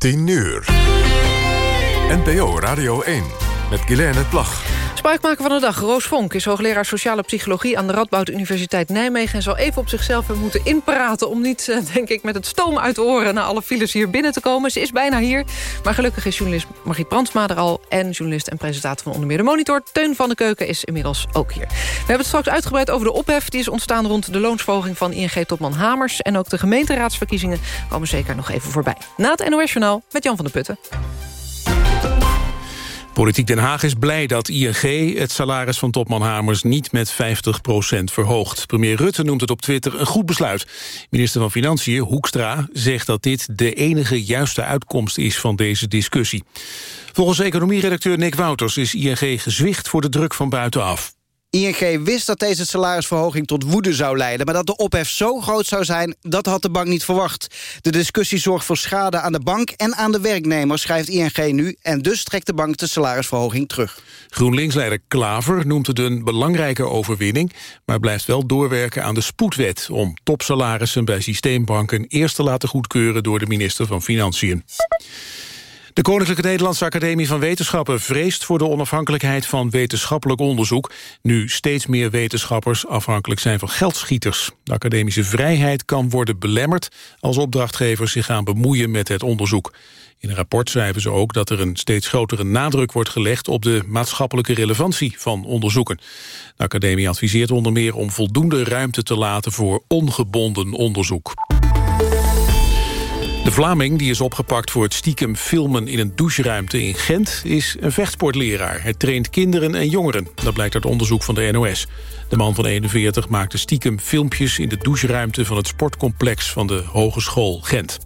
10 uur. NPO Radio 1 met Guilaine Plag. Spuikmaker van de dag, Roos Vonk, is hoogleraar sociale psychologie... aan de Radboud Universiteit Nijmegen... en zal even op zichzelf moeten inpraten... om niet, eh, denk ik, met het stoom uit de oren... naar alle files hier binnen te komen. Ze is bijna hier, maar gelukkig is journalist Margriet Brandsma er al... en journalist en presentator van onder meer de Monitor... Teun van de Keuken is inmiddels ook hier. We hebben het straks uitgebreid over de ophef... die is ontstaan rond de loonsverhoging van ING-topman Hamers... en ook de gemeenteraadsverkiezingen komen zeker nog even voorbij. Na het NOS-journaal met Jan van der Putten. Politiek Den Haag is blij dat ING het salaris van topman Hamers niet met 50% verhoogt. Premier Rutte noemt het op Twitter een goed besluit. Minister van Financiën, Hoekstra, zegt dat dit de enige juiste uitkomst is van deze discussie. Volgens economieredacteur Nick Wouters is ING gezwicht voor de druk van buitenaf. ING wist dat deze salarisverhoging tot woede zou leiden... maar dat de ophef zo groot zou zijn, dat had de bank niet verwacht. De discussie zorgt voor schade aan de bank en aan de werknemer... schrijft ING nu, en dus trekt de bank de salarisverhoging terug. GroenLinks-leider Klaver noemt het een belangrijke overwinning... maar blijft wel doorwerken aan de spoedwet... om topsalarissen bij systeembanken eerst te laten goedkeuren... door de minister van Financiën. De Koninklijke Nederlandse Academie van Wetenschappen vreest voor de onafhankelijkheid van wetenschappelijk onderzoek, nu steeds meer wetenschappers afhankelijk zijn van geldschieters. De academische vrijheid kan worden belemmerd als opdrachtgevers zich gaan bemoeien met het onderzoek. In een rapport schrijven ze ook dat er een steeds grotere nadruk wordt gelegd op de maatschappelijke relevantie van onderzoeken. De academie adviseert onder meer om voldoende ruimte te laten voor ongebonden onderzoek. De Vlaming die is opgepakt voor het stiekem filmen in een doucheruimte in Gent... is een vechtsportleraar. Hij traint kinderen en jongeren. Dat blijkt uit onderzoek van de NOS. De man van 41 maakte stiekem filmpjes in de doucheruimte... van het sportcomplex van de Hogeschool Gent.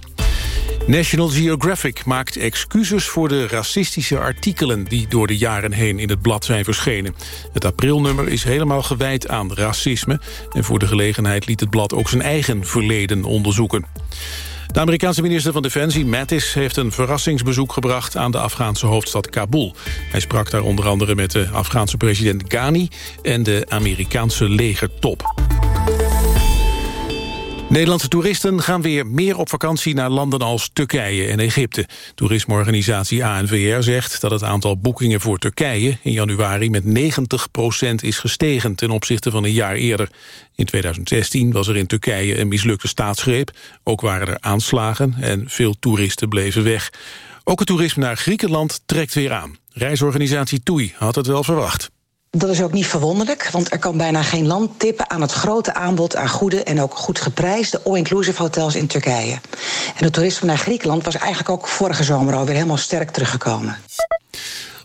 National Geographic maakt excuses voor de racistische artikelen... die door de jaren heen in het blad zijn verschenen. Het aprilnummer is helemaal gewijd aan racisme... en voor de gelegenheid liet het blad ook zijn eigen verleden onderzoeken. De Amerikaanse minister van Defensie, Mattis, heeft een verrassingsbezoek gebracht aan de Afghaanse hoofdstad Kabul. Hij sprak daar onder andere met de Afghaanse president Ghani en de Amerikaanse legertop. Nederlandse toeristen gaan weer meer op vakantie naar landen als Turkije en Egypte. Toerismeorganisatie ANVR zegt dat het aantal boekingen voor Turkije in januari met 90% is gestegen ten opzichte van een jaar eerder. In 2016 was er in Turkije een mislukte staatsgreep. Ook waren er aanslagen en veel toeristen bleven weg. Ook het toerisme naar Griekenland trekt weer aan. Reisorganisatie TUI had het wel verwacht. Dat is ook niet verwonderlijk, want er kan bijna geen land tippen aan het grote aanbod aan goede en ook goed geprijsde all-inclusive hotels in Turkije. En het toerisme naar Griekenland was eigenlijk ook vorige zomer alweer helemaal sterk teruggekomen.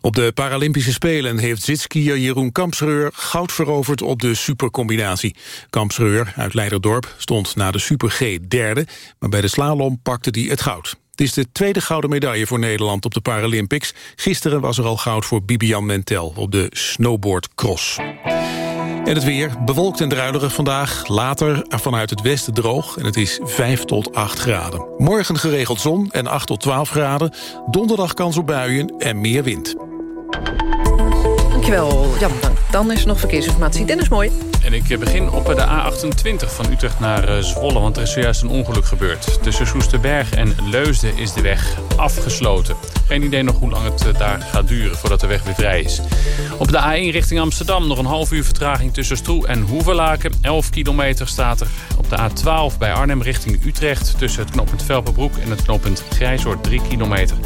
Op de Paralympische Spelen heeft zitskier Jeroen Kampsreur goud veroverd op de supercombinatie. Kampsreur uit Leiderdorp stond na de Super G derde, maar bij de slalom pakte hij het goud. Het is de tweede gouden medaille voor Nederland op de Paralympics. Gisteren was er al goud voor Bibian Mentel op de snowboardcross. En het weer, bewolkt en druilerig vandaag. Later vanuit het westen droog en het is 5 tot 8 graden. Morgen geregeld zon en 8 tot 12 graden. Donderdag kans op buien en meer wind. Dankjewel, Jan. Dan is er nog verkeersinformatie. Dennis Mooi. En ik begin op de A28 van Utrecht naar eh, Zwolle, want er is zojuist een ongeluk gebeurd. Tussen Soesterberg en Leusden is de weg afgesloten. Geen idee nog hoe lang het eh, daar gaat duren voordat de weg weer vrij is. Op de A1 richting Amsterdam nog een half uur vertraging tussen Stroe en Hoevelaken. 11 kilometer staat er. Op de A12 bij Arnhem richting Utrecht tussen het knooppunt Velpenbroek en het knooppunt Grijzoord 3 kilometer.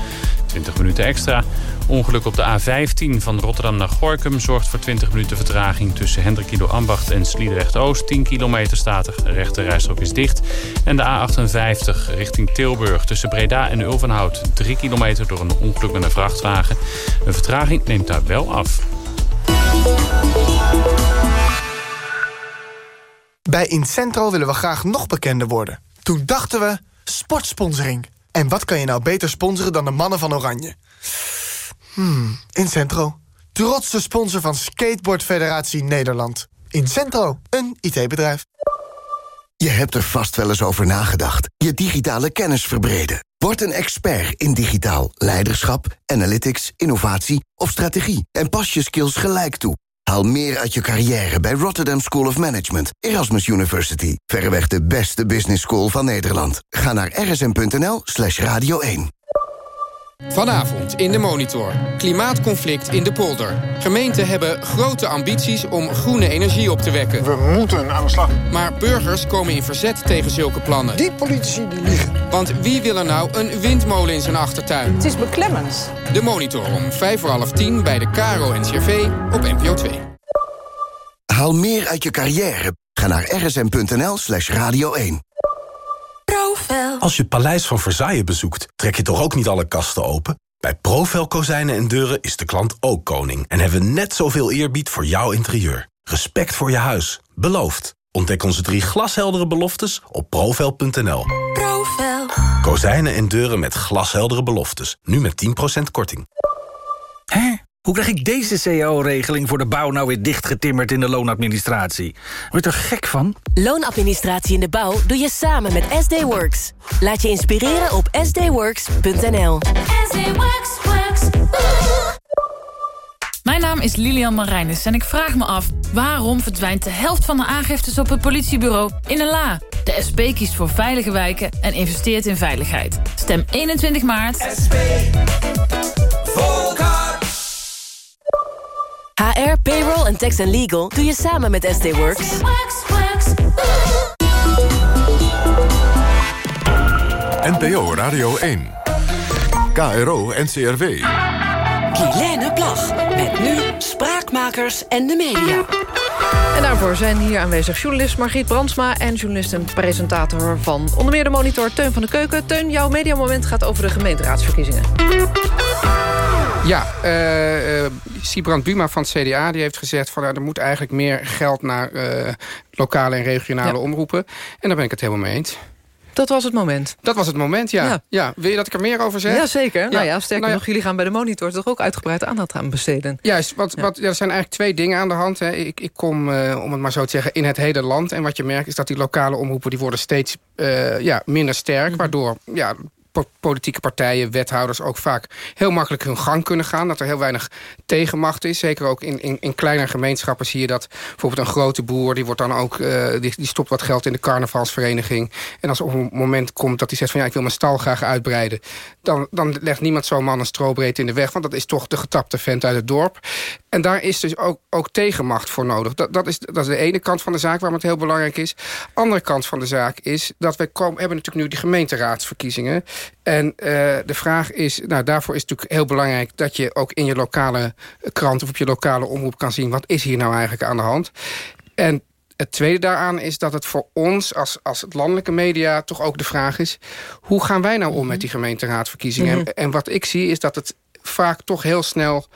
20 minuten extra. Ongeluk op de A15 van Rotterdam naar Gorkum zorgt voor 20 minuten vertraging tussen Hendrikido Ambacht en Sliedrecht-Oost. 10 kilometer staat er, rijstrook is dicht. En de A58 richting Tilburg tussen Breda en Ulvenhout. 3 kilometer door een ongeluk met een vrachtwagen. Een vertraging neemt daar wel af. Bij Incentro willen we graag nog bekender worden. Toen dachten we, sportsponsoring. En wat kan je nou beter sponsoren dan de mannen van Oranje? Hmm, Incentro. Trotse sponsor van Skateboard Federatie Nederland. Incentro, een IT-bedrijf. Je hebt er vast wel eens over nagedacht. Je digitale kennis verbreden. Word een expert in digitaal leiderschap, analytics, innovatie of strategie. En pas je skills gelijk toe. Haal meer uit je carrière bij Rotterdam School of Management, Erasmus University. Verreweg de beste business school van Nederland. Ga naar rsm.nl slash radio 1. Vanavond in de Monitor. Klimaatconflict in de polder. Gemeenten hebben grote ambities om groene energie op te wekken. We moeten aan de slag. Maar burgers komen in verzet tegen zulke plannen. Die politici die liegen. Want wie wil er nou een windmolen in zijn achtertuin? Het is beklemmend. De Monitor om vijf voor half tien bij de Caro NCRV op NPO 2. Haal meer uit je carrière. Ga naar rsm.nl slash radio 1. Als je het paleis van Versailles bezoekt, trek je toch ook niet alle kasten open? Bij Profel Kozijnen en Deuren is de klant ook koning... en hebben we net zoveel eerbied voor jouw interieur. Respect voor je huis. Beloofd. Ontdek onze drie glasheldere beloftes op profel.nl. Profel. Kozijnen en deuren met glasheldere beloftes. Nu met 10% korting. Hè? Hoe krijg ik deze cao-regeling voor de bouw nou weer dichtgetimmerd in de loonadministratie? Word je er gek van? Loonadministratie in de bouw doe je samen met SD Works. Laat je inspireren op sdworks.nl. SD Works, works. Mijn naam is Lilian Marijnis en ik vraag me af... waarom verdwijnt de helft van de aangiftes op het politiebureau in een la? De SP kiest voor veilige wijken en investeert in veiligheid. Stem 21 maart. SP. HR, payroll en tax and legal doe je samen met SD Works. NPO Radio 1. KRO NCRW. Guilaine Plag. Met nu Spraakmakers en de media. En daarvoor zijn hier aanwezig journalist Margriet Brandsma... en journalist en presentator van onder meer de monitor Teun van de Keuken. Teun, jouw mediamoment gaat over de gemeenteraadsverkiezingen. Ja, uh, uh, Sibrand Buma van het CDA die heeft gezegd... van nou, er moet eigenlijk meer geld naar uh, lokale en regionale ja. omroepen. En daar ben ik het helemaal mee eens. Dat was het moment. Dat was het moment, ja. ja. ja. Wil je dat ik er meer over zeg? Ja, zeker. Ja. Nou ja, sterker nou ja. nog, jullie gaan bij de monitor... toch ook uitgebreid aandacht aan besteden. Juist, wat, wat, er zijn eigenlijk twee dingen aan de hand. Hè. Ik, ik kom, uh, om het maar zo te zeggen, in het hele land. En wat je merkt is dat die lokale omroepen... die worden steeds uh, ja, minder sterk. -hmm. Waardoor ja, politieke partijen, wethouders ook vaak heel makkelijk hun gang kunnen gaan. Dat er heel weinig tegenmacht is. Zeker ook in, in, in kleine gemeenschappen zie je dat bijvoorbeeld een grote boer... die, wordt dan ook, uh, die, die stopt wat geld in de carnavalsvereniging. En als op een moment komt dat hij zegt van... ja, ik wil mijn stal graag uitbreiden... dan, dan legt niemand zo'n man een strobreed in de weg. Want dat is toch de getapte vent uit het dorp. En daar is dus ook, ook tegenmacht voor nodig. Dat, dat, is, dat is de ene kant van de zaak waarom het heel belangrijk is. Andere kant van de zaak is dat we komen, hebben natuurlijk nu die gemeenteraadsverkiezingen. En uh, de vraag is, nou daarvoor is het natuurlijk heel belangrijk... dat je ook in je lokale krant of op je lokale omroep kan zien... wat is hier nou eigenlijk aan de hand. En het tweede daaraan is dat het voor ons als, als het landelijke media... toch ook de vraag is, hoe gaan wij nou om met die gemeenteraadsverkiezingen? Mm -hmm. en, en wat ik zie is dat het vaak toch heel snel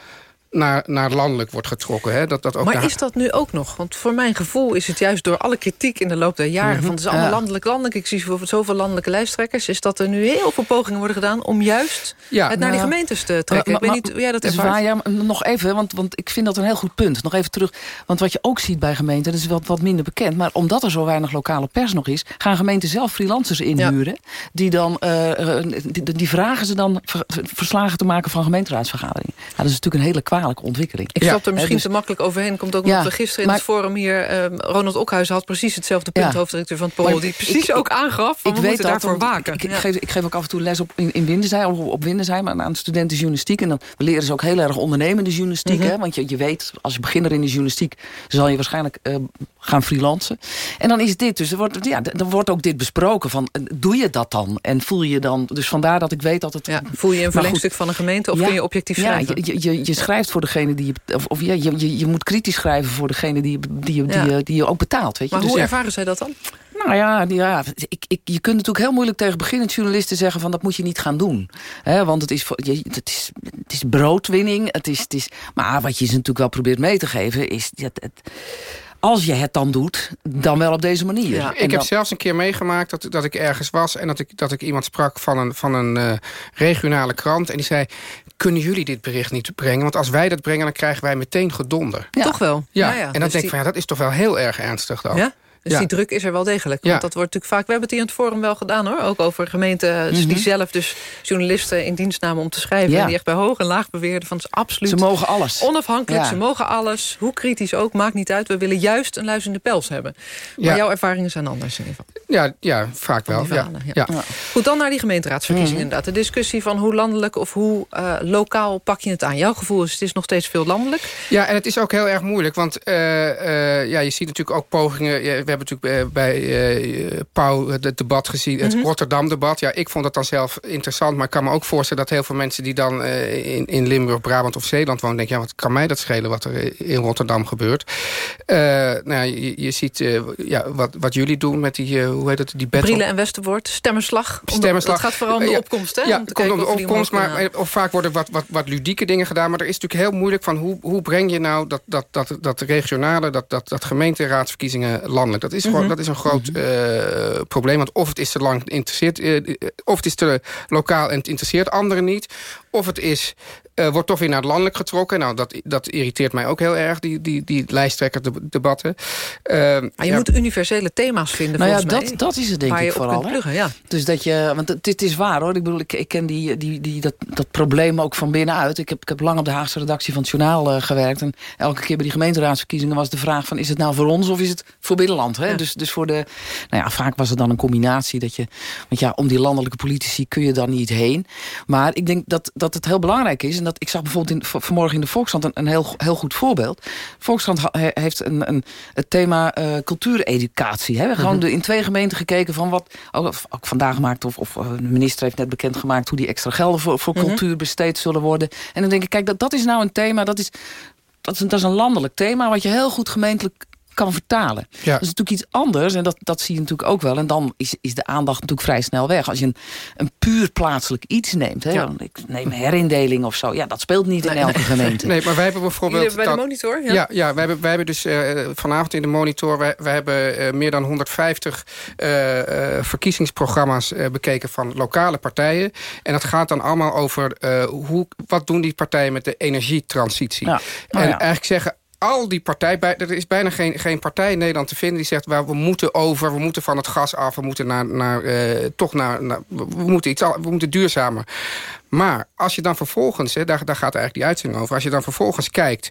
naar, naar landelijk wordt getrokken. Hè? Dat, dat ook maar daar... is dat nu ook nog? Want voor mijn gevoel is het juist door alle kritiek in de loop der jaren... Mm -hmm. van het is allemaal ja. landelijk, landelijk. Ik zie zoveel landelijke lijsttrekkers. Is dat er nu heel veel pogingen worden gedaan... om juist ja. het naar ja. die gemeentes te trekken? Maar, ik weet niet hoe jij dat ervaart. Waar, ja, nog even, want, want ik vind dat een heel goed punt. Nog even terug. Want wat je ook ziet bij gemeenten... dat is wat, wat minder bekend. Maar omdat er zo weinig lokale pers nog is... gaan gemeenten zelf freelancers inhuren. Die, dan, uh, die, die, vragen ze dan verslagen te maken van gemeenteraadsvergaderingen. Ja, dat is natuurlijk een hele kwalijke ontwikkeling. Ik stap er misschien dus, te makkelijk overheen. Komt ook omdat ja, we gisteren in maar, het forum hier... Uh, Ronald Okhuizen had precies hetzelfde punt, ja. hoofddirecteur van het Parool... die precies ik, ook aangaf van ik we weet dat, daarvoor waken. Ik, geef, ik, geef, ook af en toe les op, in, in Windesheim, op, op Windesheim aan studenten journalistiek. En dan leren ze ook heel erg ondernemende journalistiek. Mm -hmm. hè, want je, je weet, als je beginner in de journalistiek... zal je waarschijnlijk uh, gaan freelancen. En dan is dit dus, er wordt, ja, dan wordt ook dit besproken. Van, doe je dat dan? En voel je dan... Dus vandaar dat ik weet dat het... Ja, voel je een verlengstuk van een gemeente of kun je objectief schrijven? Ja, je, je, je schrijft voor degene die je... Of, of ja, je, je, je moet kritisch schrijven voor degene die, die, die, die, die je ook betaalt. Weet je? Maar dus hoe ervaren zij dat dan? Nou ja, ja ik, ik, je kunt natuurlijk heel moeilijk tegen beginnend journalisten zeggen... van dat moet je niet gaan doen. He, want het is, het, is, het is broodwinning. Het is, het is, maar wat je ze natuurlijk wel probeert mee te geven... is het, het, als je het dan doet, dan wel op deze manier. Ja, ik dan... heb zelfs een keer meegemaakt dat, dat ik ergens was... en dat ik, dat ik iemand sprak van een, van een uh, regionale krant... en die zei, kunnen jullie dit bericht niet brengen? Want als wij dat brengen, dan krijgen wij meteen gedonder. Ja. Toch wel? Ja, ja, ja. en dan dus denk ik die... van, ja, dat is toch wel heel erg ernstig dan. Ja? Dus Ja. die druk is er wel degelijk. Ja. Want dat wordt natuurlijk vaak... We hebben het hier in het forum wel gedaan hoor. Ook over gemeenten die Mhm. zelf dus journalisten in dienst namen om te schrijven. Ja. En die echt bij hoog en laag beweerden van het is absoluut... Ze mogen alles. Onafhankelijk, Ja. ze mogen alles. Hoe kritisch ook, maakt niet uit. We willen juist een luizende pels hebben. Maar Ja. jouw ervaringen zijn anders in ieder geval. Ja, ja vaak wel. Ja. verhalen, ja. Ja. Goed, dan naar die gemeenteraadsverkiezingen Mhm. inderdaad. De discussie van hoe landelijk of hoe eh, lokaal pak je het aan. Jouw gevoel is het is nog steeds veel landelijk. Ja, en het is ook heel erg moeilijk. Want eh, eh, ja, je ziet natuurlijk ook pogingen. We hebben natuurlijk eh, bij eh Pauw het debat gezien. Het Mhm. Rotterdam-debat. Ja, ik vond dat dan zelf interessant. Maar ik kan me ook voorstellen dat heel veel mensen die dan eh, in, in Limburg, Brabant of Zeeland wonen... denken, ja, wat kan mij dat schelen wat er in Rotterdam gebeurt. Nou je, je ziet ja, wat, wat jullie doen met die, hoe heet het, die battle. Brielen en Westerwoord, stemmerslag. Stemmenslag. Dat gaat vooral om de opkomst, hè? Ja, om komt om de opkomst, maar of vaak worden wat, wat, wat ludieke dingen gedaan. Maar er is natuurlijk heel moeilijk van hoe, hoe breng je nou dat, dat, dat, dat regionale, dat, dat, dat gemeenteraadsverkiezingen landelijk. Dat is, gewoon, Mhm. dat is een groot eh, probleem. Want of het is te lang interesseert, eh, eh, of het is te lokaal en het interesseert anderen niet. Of het is, eh, wordt toch weer naar het landelijk getrokken. Nou, dat, dat irriteert mij ook heel erg, die, die, die lijsttrekkerdebatten. Uh, Maar je moet universele thema's vinden, Nou ja, dat, mij. dat is het denk waar ik vooral. pluggen, ja. Dus dat je, want het, het is waar hoor. Ik bedoel, ik, ik ken die, die, die, dat, dat probleem ook van binnenuit. Ik heb, ik heb lang op de Haagse redactie van het Journaal eh, gewerkt. En elke keer bij die gemeenteraadsverkiezingen was de vraag van... is het nou voor ons of is het voor binnenland? Hè? Ja. Dus, dus voor de... Nou ja, vaak was het dan een combinatie dat je... Want ja, om die landelijke politici kun je dan niet heen. Maar ik denk dat, dat het heel belangrijk is. En dat ik zag bijvoorbeeld in, vanmorgen in de Volkskrant een, een heel, heel goed voorbeeld. Volkskrant he- heeft een, een, het thema eh, cultuureducatie. Hè? We hebben gewoon Mhm. de, in twee gemeenten gekeken van wat... Ook, ook vandaag gemaakt, of, of eh, de minister heeft net bekendgemaakt... hoe die extra gelden voor, voor Mhm. cultuur besteed zullen worden. En dan denk ik, kijk, dat, dat is nou een thema... dat is, dat is, een- dat is een landelijk thema... wat je heel goed gemeentelijk kan vertalen. Ja. Dat is natuurlijk iets anders en dat, dat zie je natuurlijk ook wel. En dan is, is de aandacht natuurlijk vrij snel weg. Als je een, een puur plaatselijk iets neemt... Hè, Ja. ik neem herindeling of zo... ja, dat speelt niet in elke nee. gemeente. Nee, maar wij hebben bijvoorbeeld... Jullie bij de monitor, ja? Ja, ja, wij, hebben, wij hebben dus eh, vanavond in de monitor... wij, wij hebben eh, meer dan 150 eh, eh, verkiezingsprogramma's eh, bekeken van lokale partijen. En dat gaat dan allemaal over eh, hoe, wat doen die partijen met de energietransitie. Ja. En ja. eigenlijk zeggen... Al die partijen, er is bijna geen, geen partij in Nederland te vinden... die zegt, well, we moeten over, we moeten van het gas af... we moeten, naar, naar, eh, toch naar, we, moeten iets, we moeten duurzamer. Maar als je dan vervolgens, hè, daar, daar gaat eigenlijk die uitzending over... als je dan vervolgens kijkt,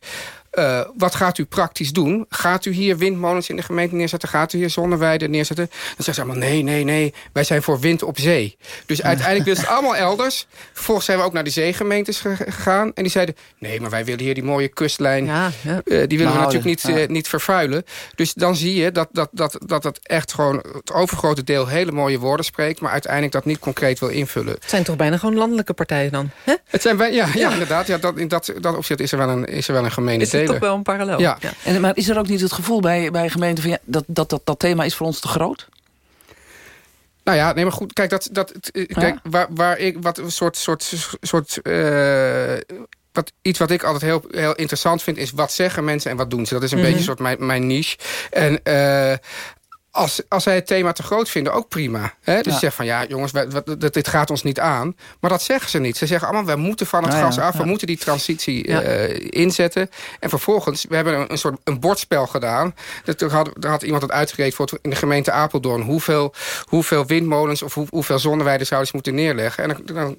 eh, wat gaat u praktisch doen? Gaat u hier windmolens in de gemeente neerzetten? Gaat u hier zonneweiden neerzetten? Dan zeggen ze allemaal, nee, nee, nee, wij zijn voor wind op zee. Dus uiteindelijk dus het allemaal elders. Vervolgens zijn we ook naar de zeegemeentes ge- gegaan. En die zeiden, nee, maar wij willen hier die mooie kustlijn... Ja, ja. eh, die willen we natuurlijk niet, ja. eh, niet vervuilen. Dus dan zie je dat, dat, dat, dat het echt gewoon het overgrote deel hele mooie woorden spreekt... maar uiteindelijk dat niet concreet wil invullen. Het zijn toch bijna gewoon landelijke partijen dan? Hè? Het zijn wij, ja, ja. Ja. inderdaad. Ja, dat, in dat, dat opzicht is er wel een, is er wel een gemene Toch wel een parallel? Ja. En, maar is er ook niet het gevoel bij, bij gemeenten... Van, ja, dat, dat, dat dat thema is voor ons te groot? Nou ja, nee, maar goed. Kijk, dat, dat, eh, kijk waar, waar ik wat een soort, soort, soort eh, wat, iets wat ik altijd heel, heel interessant vind, is wat zeggen mensen en wat doen ze. Dat is een Mhm. beetje een soort mijn, mijn niche. En eh, als, als zij het thema te groot vinden, ook prima. Hè? Dus Ja. ze zeggen van ja, jongens, wij- dit gaat ons niet aan. Maar dat zeggen ze niet. Ze zeggen allemaal, we moeten van het Ja, ja, gas af. We moeten die transitie Ja. eh, inzetten. En vervolgens, we hebben een, een soort een bordspel gedaan. Dat, er, had, er had iemand het uitgerekend voor in de gemeente Apeldoorn. Hoeveel, hoeveel windmolens of hoe, hoeveel zonneweiden zouden ze moeten neerleggen. En dan, dan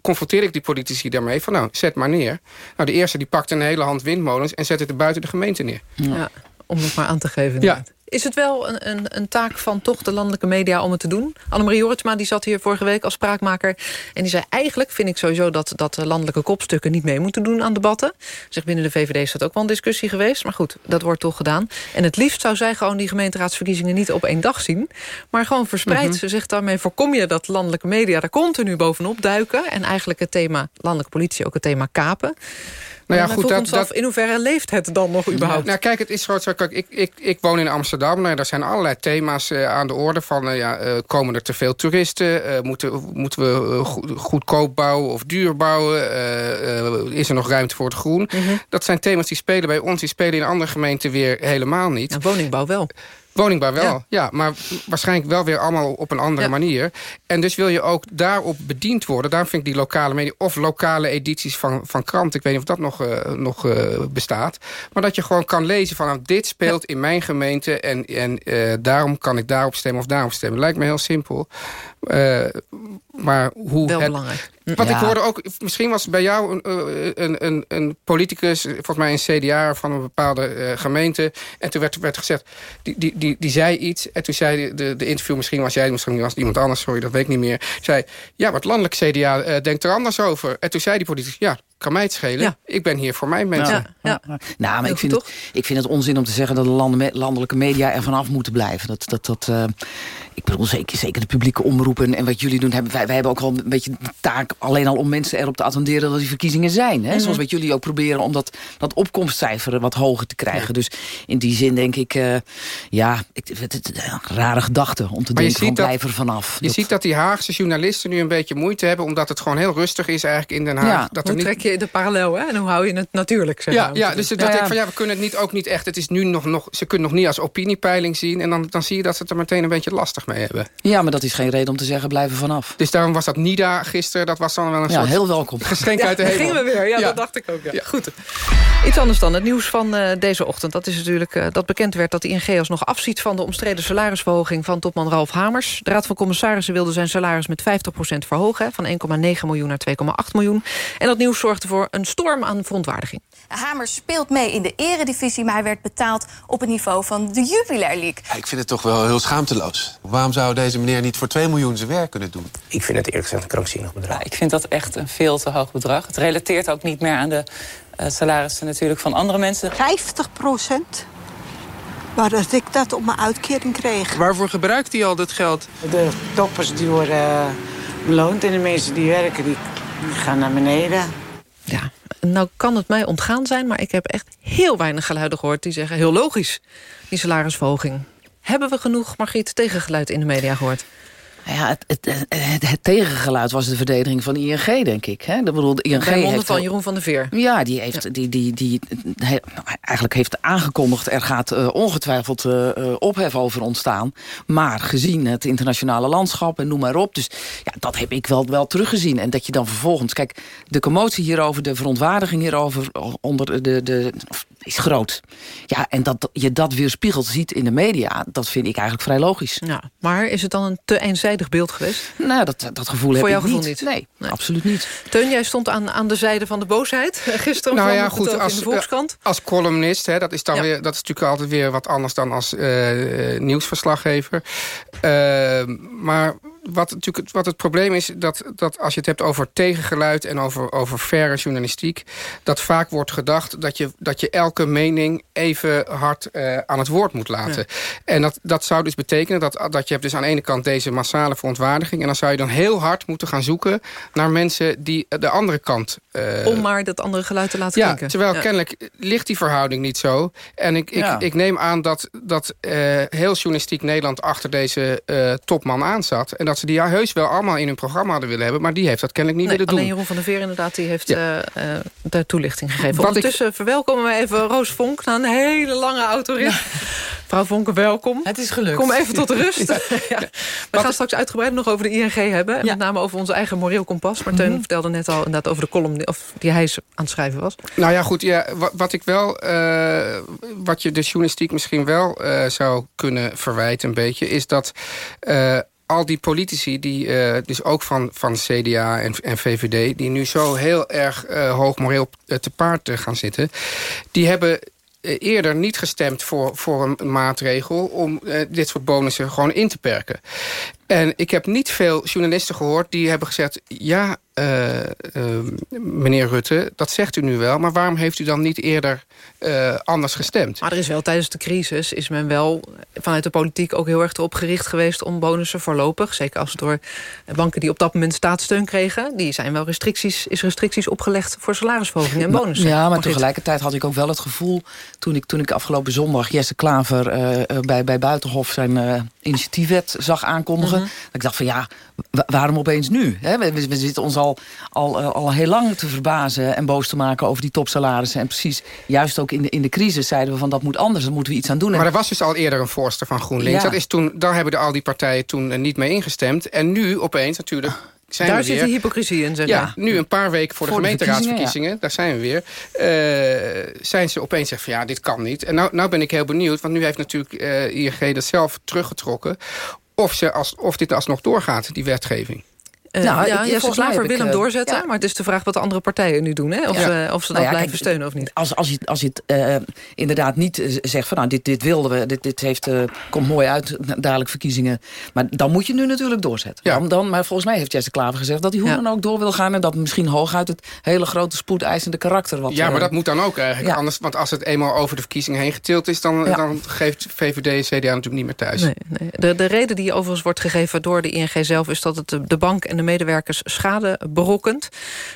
confronteer ik die politici daarmee van nou, zet maar neer. Nou, de eerste die pakt een hele hand windmolens en zet het er buiten de gemeente neer. Ja, om het maar aan te geven. Is het wel een, een, een taak van toch de landelijke media om het te doen? Annemarie Jorritsma die zat hier vorige week als spraakmaker. En die zei eigenlijk vind ik sowieso dat, dat de landelijke kopstukken niet mee moeten doen aan debatten. Zeg binnen de VVD is dat ook wel een discussie geweest. Maar goed, dat wordt toch gedaan. En het liefst zou zij gewoon die gemeenteraadsverkiezingen niet op één dag zien. Maar gewoon verspreid. Mhm. Ze zegt daarmee voorkom je dat landelijke media er continu bovenop duiken. En eigenlijk het thema landelijke politie ook het thema kapen. Nou ja, En dan goed, dat, dat, in hoeverre leeft het dan nog überhaupt? Nou, kijk, het is gewoon zo. Kijk, ik, ik, ik woon in Amsterdam. Nou, daar zijn allerlei thema's eh, aan de orde. Van, eh, ja, eh, komen er te veel toeristen? Eh, moeten, moeten we eh, go- goedkoop bouwen of duur bouwen? Eh, eh, is er nog ruimte voor het groen? Mhm. Dat zijn thema's die spelen bij ons. Die spelen in andere gemeenten weer helemaal niet. Ja, woningbouw wel. Woningbouw wel, ja. Maar waarschijnlijk wel weer allemaal op een andere manier. En dus wil je ook daarop bediend worden. Daarom vind ik die lokale media... of lokale edities van, van kranten. Ik weet niet of dat nog, uh, nog uh, bestaat. Maar dat je gewoon kan lezen van... Nou, dit speelt in mijn gemeente... en, en uh, daarom kan ik daarop stemmen of daarop stemmen. Lijkt me heel simpel. maar hoe... Wel het, belangrijk. Want ik hoorde ook, misschien was bij jou een, een, een, een politicus... volgens mij een CDA van een bepaalde uh, gemeente... en toen werd, werd gezegd, die, die, die, die zei iets... en toen zei de, de interview, misschien was jij, misschien was iemand anders... sorry, dat weet ik niet meer, zei... ja, maar het landelijk CDA uh, denkt er anders over. En toen zei die politicus, ja, kan mij het schelen. Ja. Ik ben hier voor mijn mensen. Ja, ja. Nou, maar ik vind, het, ik vind het onzin om te zeggen... dat de landelijke media er vanaf moeten blijven. Dat... dat, dat uh, ik bedoel, zeker, zeker de publieke omroepen en wat jullie doen... Hebben, wij, wij hebben ook wel een beetje de taak alleen al om mensen erop te attenderen... dat die verkiezingen zijn. Hè? Mm -hmm. Zoals wat jullie ook proberen om dat, dat opkomstcijfer wat hoger te krijgen. Ja. Dus in die zin denk ik, uh, ja, ik, het, het, het, rare gedachte om te maar denken van blijf er vanaf. Je dat, ziet dat die Haagse journalisten nu een beetje moeite hebben... omdat het gewoon heel rustig is eigenlijk in Den Haag. Ja, dat er niet... je de parallel, hè? En hoe hou je het natuurlijk, zeg Ja, ja dus dat ja, ik van, ja, we kunnen het niet, ook niet echt... Het is nu nog, nog, ze kunnen nog niet als opiniepeiling zien... en dan, dan zie je dat ze het er meteen een beetje lastig mee hebben. Ja, maar dat is geen reden om te zeggen blijven vanaf. Dus daarom was dat NIDA gisteren, dat was dan wel een ja, soort... heel welkom. Geschenk ja, uit de hemel. gingen we weer, ja, dat dacht ik ook. Ja. Goed. Iets anders dan, het nieuws van uh, deze ochtend. Dat is natuurlijk uh, dat bekend werd dat de ING alsnog afziet... van de omstreden salarisverhoging van topman Ralf Hamers. De Raad van Commissarissen wilde zijn salaris met 50% verhogen... van 1,9 miljoen naar 2,8 miljoen. En dat nieuws zorgde voor een storm aan verontwaardiging. Hamers speelt mee in de eredivisie... maar hij werd betaald op het niveau van de Jupiler League. Ja, ik vind het toch wel heel schaamteloos. Waarom zou deze meneer niet voor 2 miljoen zijn werk kunnen doen? Ik vind het eerlijk gezegd een krankzinnig bedrag. Ja, ik vind dat echt een veel te hoog bedrag. Het relateert ook niet meer aan de uh, salarissen natuurlijk van andere mensen. 50 procent? Maar dat ik dat op mijn uitkering kreeg. Waarvoor gebruikt hij al dat geld? De toppers die worden uh, beloond en de mensen die werken die gaan naar beneden. Ja, nou kan het mij ontgaan zijn, maar ik heb echt heel weinig geluiden gehoord... die zeggen, heel logisch, die salarisverhoging. Hebben we genoeg, Margriet, tegengeluid in de media gehoord? Ja, het, het, het, het, tegengeluid was de verdediging van ING, denk ik. Hè? Ik bedoel, de ING Bij van Jeroen van der Veer. Ja, die heeft, ja. Die, die, die, he, eigenlijk heeft aangekondigd... er gaat uh, ongetwijfeld uh, ophef over ontstaan. Maar gezien het internationale landschap en noem maar op... dus ja, dat heb ik wel, wel teruggezien. En dat je dan vervolgens... Kijk, de commotie hierover, de verontwaardiging hierover... onder de, de, is groot. Ja, en dat je dat weerspiegeld ziet in de media... dat vind ik eigenlijk vrij logisch. Ja, maar is het dan een te eenzijdig beeld geweest? Nou, dat, dat gevoel Voor heb jouw ik gevoel niet. niet? Nee, nee, absoluut niet. Teun, jij stond aan, aan de zijde van de boosheid gisteren. Nou ja, goed, als, in de Volkskrant. als columnist, hè, dat, is dan ja. weer, dat is natuurlijk altijd weer wat anders... dan als uh, nieuwsverslaggever. Uh, maar wat, natuurlijk, wat het probleem is, dat, dat als je het hebt over tegengeluid... en over, over faire journalistiek... dat vaak wordt gedacht dat je, dat je elke mening even hard uh, aan het woord moet laten. Ja. En dat, dat zou dus betekenen dat, dat je hebt dus aan de ene kant deze massale verontwaardiging... en dan zou je dan heel hard moeten gaan zoeken naar mensen die de andere kant... Uh, Om maar dat andere geluid te laten ja, klinken. Terwijl ja. kennelijk ligt die verhouding niet zo. En ik, ik, ja. ik neem aan dat, dat uh, heel journalistiek Nederland achter deze topman aanzat... en dat ze die ja, heus wel allemaal in hun programma hadden willen hebben... maar die heeft dat kennelijk niet nee, willen doen. Alleen Jeroen van der Veer inderdaad, die heeft ja. uh, uh, de toelichting gegeven. Wat Ondertussen ik... verwelkomen we even Roos Vonk... na een hele lange autorit. Mevrouw Vonk, welkom. Het is gelukt. Kom even tot rust. ja. Ja. We Wat gaan straks uitgebreid nog over de ING hebben. En met name over onze eigen moreel kompas. Maar Teun mm -hmm. vertelde net al inderdaad over de column... Of die hij aan het schrijven was. Nou ja, goed. Ja, wat, wat ik wel... Uh, wat je de journalistiek misschien wel zou kunnen verwijten een beetje... is dat al die politici, die, uh, dus ook van, van CDA en, en VVD... die nu zo heel erg uh, hoog moreel te paard gaan zitten... die hebben eerder niet gestemd voor, voor een maatregel... om dit soort bonussen gewoon in te perken. En ik heb niet veel journalisten gehoord die hebben gezegd... ja, uh, uh, meneer Rutte, dat zegt u nu wel... maar waarom heeft u dan niet eerder uh, anders gestemd? Maar er is wel tijdens de crisis... is men wel vanuit de politiek ook heel erg erop gericht geweest... om bonussen voorlopig, zeker als door banken die op dat moment staatssteun kregen... die zijn wel restricties, is restricties opgelegd voor salarisverhoging en bonussen. Ja, maar tegelijkertijd had ik ook wel het gevoel... toen ik, toen ik afgelopen zondag Jesse Klaver bij, bij Buitenhof zijn initiatiefwet zag aankondigen. Mhm. Dat ik dacht van ja, wa- waarom opeens nu? We, zitten ons al, al, eh, al heel lang te verbazen en boos te maken over die topsalarissen. En precies, juist ook in de, in de crisis zeiden we van dat moet anders, daar moeten we iets aan doen. En- Maar er was dus al eerder een voorstel van GroenLinks. Ja. Dat is toen, daar hebben de, al die partijen toen eh, niet mee ingestemd. En nu opeens natuurlijk zijn Daar we zit weer... die hypocrisie in, zeg Ja, maar. nu een paar weken voor, Voor de de gemeenteraadsverkiezingen, daar zijn we weer... eh, zijn ze opeens zeggen van ja, dit kan niet. En nou, nou ben ik heel benieuwd, want nu heeft natuurlijk eh ING dat zelf teruggetrokken... Of, ze als, of dit alsnog doorgaat, die wetgeving. Eh, Nou, ja, volgens ze mij klaar voor heb ik, Willem eh, doorzetten. ja. Maar het is de vraag wat de andere partijen nu doen. Hè? Of, Ja. ze, of ze dat Nou ja, blijven kijk, steunen of niet. Als, als je, als je het eh, inderdaad niet eh, zegt van nou, dit, dit wilden we, dit, dit heeft, eh, komt mooi uit, dadelijk verkiezingen. Maar dan moet je nu natuurlijk doorzetten. Ja. Dan, dan, maar volgens mij heeft Jesse Klaver gezegd dat hij hoe Ja. dan ook door wil gaan. En dat misschien hooguit het hele grote spoedeisende karakter. Wat, Ja, maar dat moet dan ook eigenlijk. ja. Anders, want als het eenmaal over de verkiezingen heen getild is... dan, Ja. dan geeft VVD en CDA natuurlijk niet meer thuis. Nee, nee. De, de reden die overigens wordt gegeven door de ING zelf... is dat het de, de bank en de medewerkers schade berokkent.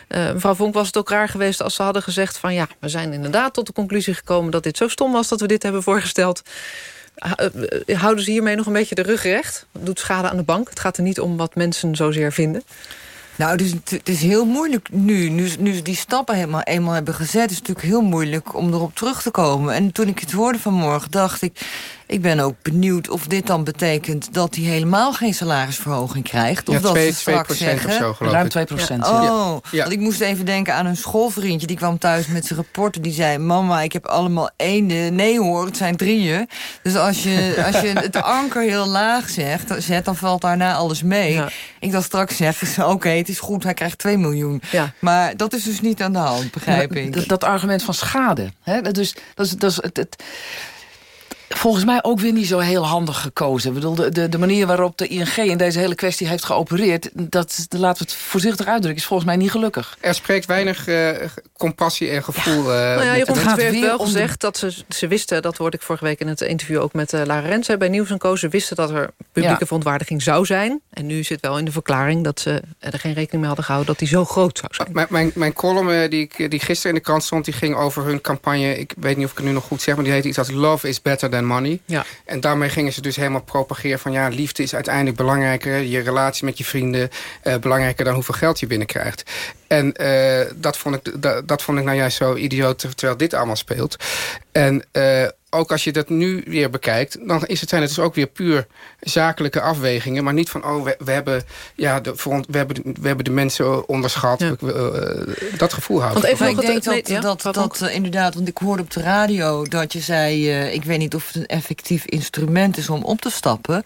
Eh, mevrouw Vonk, was het ook raar geweest als ze hadden gezegd... van ja, we zijn inderdaad tot de conclusie gekomen... dat dit zo stom was dat we dit hebben voorgesteld. Ha- eh, Houden ze hiermee nog een beetje de rug recht? Doet schade aan de bank. Het gaat er niet om wat mensen zozeer vinden. Nou, dus het, het is heel moeilijk nu. nu. Nu ze die stappen helemaal eenmaal hebben gezet... is het natuurlijk heel moeilijk om erop terug te komen. En toen ik het hoorde vanmorgen, dacht ik... ik ben ook benieuwd of dit dan betekent... dat hij helemaal geen salarisverhoging krijgt. Of Ja, dat twee- ze straks 2% zeggen... of zo, geloof Ruim ik. 2 procent. Oh, Ja. Ja. want ik moest even denken aan een schoolvriendje. Die kwam thuis met zijn rapporten. Die zei, mama, ik heb allemaal ene. Nee hoor, het zijn drieën. Dus als je, als je het anker heel laag zegt, zet, dan valt daarna alles mee. Ja. Ik dan straks zeggen, oké, het is goed, hij krijgt 2 miljoen. Ja. Maar dat is dus niet aan de hand, begrijp ik. Dat, dat argument van schade. Hè? Dat, is, dat, is, dat is het, het, volgens mij ook weer niet zo heel handig gekozen. Ik bedoel, de, de, de manier waarop de ING in deze hele kwestie heeft geopereerd... dat, laten we het voorzichtig uitdrukken, is volgens mij niet gelukkig. Er spreekt weinig eh, compassie en gevoel. eh, Nou ja, van gaat heeft weer wel om gezegd dat ze, ze wisten... dat hoorde ik vorige week in het interview ook met uh, Lara Rens... bij Nieuws Co. Ze wisten dat er publieke Ja. verontwaardiging zou zijn. En nu zit wel in de verklaring dat ze er geen rekening mee hadden gehouden... dat die zo groot zou zijn. Mijn, mijn, mijn column die, ik, die gisteren in de krant stond... die ging over hun campagne. Ik weet niet of ik het nu nog goed zeg... maar die heette iets als Love is better than money. Ja. En daarmee gingen ze dus helemaal propageren van... ja, liefde is uiteindelijk belangrijker. Je relatie met je vrienden eh, belangrijker dan hoeveel geld je binnenkrijgt. En eh, dat, vond ik, dat, dat vond ik nou juist zo idioot... terwijl dit allemaal speelt. En eh, ook als je dat nu weer bekijkt... dan is het, zijn het dus ook weer puur zakelijke afwegingen. Maar niet van, oh, we, we hebben, ja, de, voor, we, hebben, we hebben de mensen onderschat. Ja. We- eh, dat gevoel houdt. Want even ik het- denk dat, nee, ja, dat, dat eh, inderdaad, want ik hoorde op de radio dat je zei... eh, ik weet niet of het een effectief instrument is om op te stappen.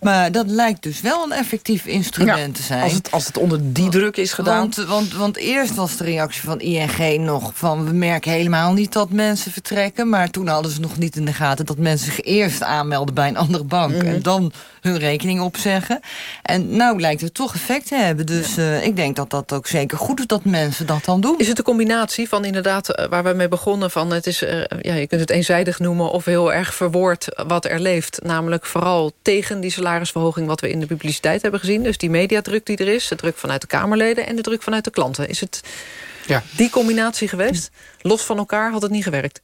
Maar dat lijkt dus wel een effectief instrument te zijn. Als het, als het onder die druk is gedaan. Want, want, want eerst was de reactie van ING nog van... we merken helemaal niet dat mensen vertrekken. Maar toen hadden ze nog niet in de gaten... dat mensen zich eerst aanmelden bij een andere bank... Mhm. en dan hun rekening opzeggen. En nou lijkt het toch effect te hebben. Dus eh, ik denk dat dat ook zeker goed is dat mensen dat dan doen. Is het een combinatie van inderdaad eh, waar we mee begonnen... van het is, eh, ja, je kunt het eenzijdig noemen of heel erg verwoord wat er leeft. Namelijk vooral tegen die salarisverhoging wat we in de publiciteit hebben gezien. Dus die mediadruk die er is, de druk vanuit de Kamerleden... en de druk vanuit de klanten. Is het Ja. die combinatie geweest? Los van elkaar had het niet gewerkt.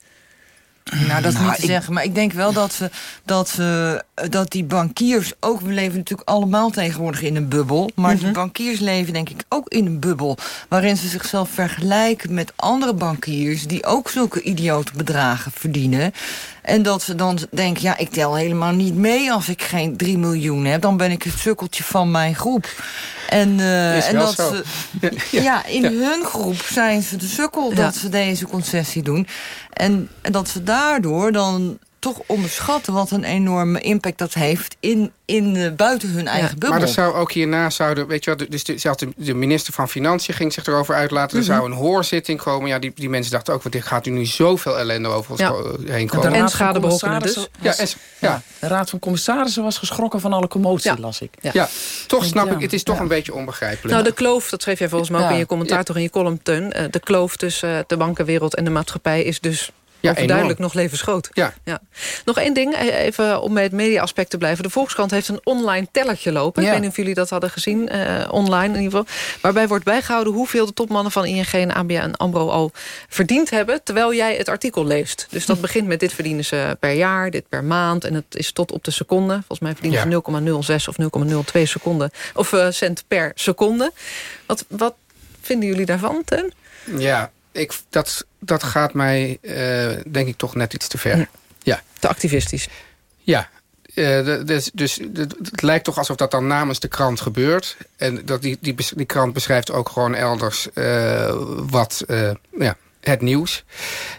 Nou, dat is Nou, niet te ik- zeggen. Maar ik denk wel dat, ze, dat, ze, dat die bankiers ook... We leven natuurlijk allemaal tegenwoordig in een bubbel. Maar die bankiers leven denk ik ook in een bubbel. Waarin ze zichzelf vergelijken met andere bankiers... die ook zulke idiote bedragen verdienen. En dat ze dan denken, ja, ik tel helemaal niet mee... als ik geen 3 miljoen heb. Dan ben ik het sukkeltje van mijn groep. En, eh, en dat zo. ze, ja, in Ja. hun groep zijn ze de sukkel Ja. dat ze deze concessie doen. En, en dat ze daardoor dan toch onderschatten wat een enorme impact dat heeft in, in eh, buiten hun eigen bubbel. Maar er zou ook hierna zouden, weet je wel, dus de, zelfs de, de minister van Financiën ging zich erover uitlaten. Er Mhm. zou een hoorzitting komen. Ja, die, die mensen dachten ook, want dit gaat er nu zoveel ellende over ons Ja. ko- heen komen. En schade dus. Ja, en, ja, De Raad van Commissarissen was geschrokken van alle commotie, Ja. las ik. Ja. ja, toch snap Ja. ik, het is toch Ja. een beetje onbegrijpelijk. Nou, de kloof, dat schreef jij volgens mij ook Ja. in je commentaar Ja. toch in je column, Teun. Eh, de kloof tussen eh, de bankenwereld en de maatschappij is dus overduidelijk nog levensgroot. Ja. ja. Nog één ding, e- even om bij het media-aspect te blijven. De Volkskrant heeft een online tellertje lopen. Ja. Ik weet niet of jullie dat hadden gezien, eh, online in ieder geval. Waarbij wordt bijgehouden hoeveel de topmannen van ING en ABN en AMRO al verdiend hebben... terwijl jij het artikel leest. Dus dat begint met dit verdienen ze per jaar, dit per maand... en het is tot op de seconde. Volgens mij verdienen ze 0,06 of 0,02 seconden, of eh, cent per seconde. Wat, wat vinden jullie daarvan, Teun? Ja, ik, dat, dat gaat mij eh, denk ik toch net iets te ver. Ja. Te activistisch. Ja. Eh, dus dus het lijkt toch alsof dat dan namens de krant gebeurt. En dat die, die, die krant beschrijft ook gewoon elders eh, wat ja, het nieuws.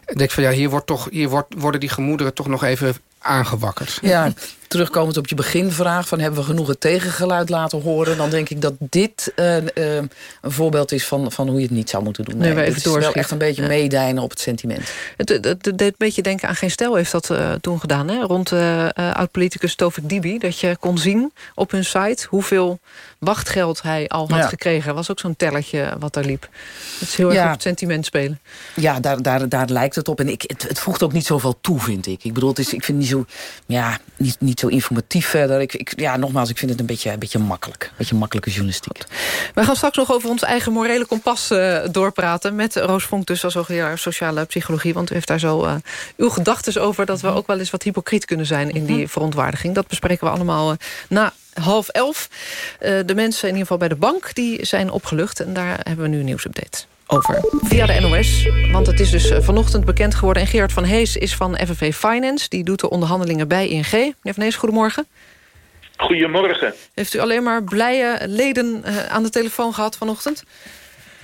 Ik denk van ja, hier, wordt toch, hier wordt, worden die gemoederen toch nog even aangewakkerd. Ja, terugkomend op je beginvraag... van hebben we genoeg het tegengeluid laten horen... dan denk ik dat dit eh, eh, een voorbeeld is van, van hoe je het niet zou moeten doen. Nee, dit even is wel echt een beetje Ja. meedijnen op het sentiment. Het, het, het deed een beetje denken aan Geen Stel heeft dat eh, toen gedaan. Hè? Rond oud-politicus Tovik Dibi. Dat je kon zien op hun site hoeveel wachtgeld hij al had Ja. gekregen. was ook zo'n tellertje wat daar liep. Het is heel erg Ja. op het sentiment spelen. Ja, daar, daar, daar lijkt het op. En ik, het, het voegt ook niet zoveel toe, vind ik. Ik bedoel, het is, ik vind het niet zo, ja, niet, niet zo informatief verder. Ik, ik, ja, nogmaals, ik vind het een beetje, een beetje makkelijk. Een beetje makkelijke journalistiek. We gaan straks nog over ons eigen morele kompas eh, doorpraten... met Roos Vonk, dus als hoogleraar sociale psychologie. Want u heeft daar zo eh, uw gedachten over... dat we ook wel eens wat hypocriet kunnen zijn in die verontwaardiging. Dat bespreken we allemaal eh, na half elf. De mensen in ieder geval bij de bank die zijn opgelucht. En daar hebben we nu een nieuwsupdate over. Via de NOS, want het is dus eh, vanochtend bekend geworden... en Gerard van Hees is van FNV Finance. Die doet de onderhandelingen bij ING. Meneer van Hees, goedemorgen. Goedemorgen. Heeft u alleen maar blije leden eh, aan de telefoon gehad vanochtend?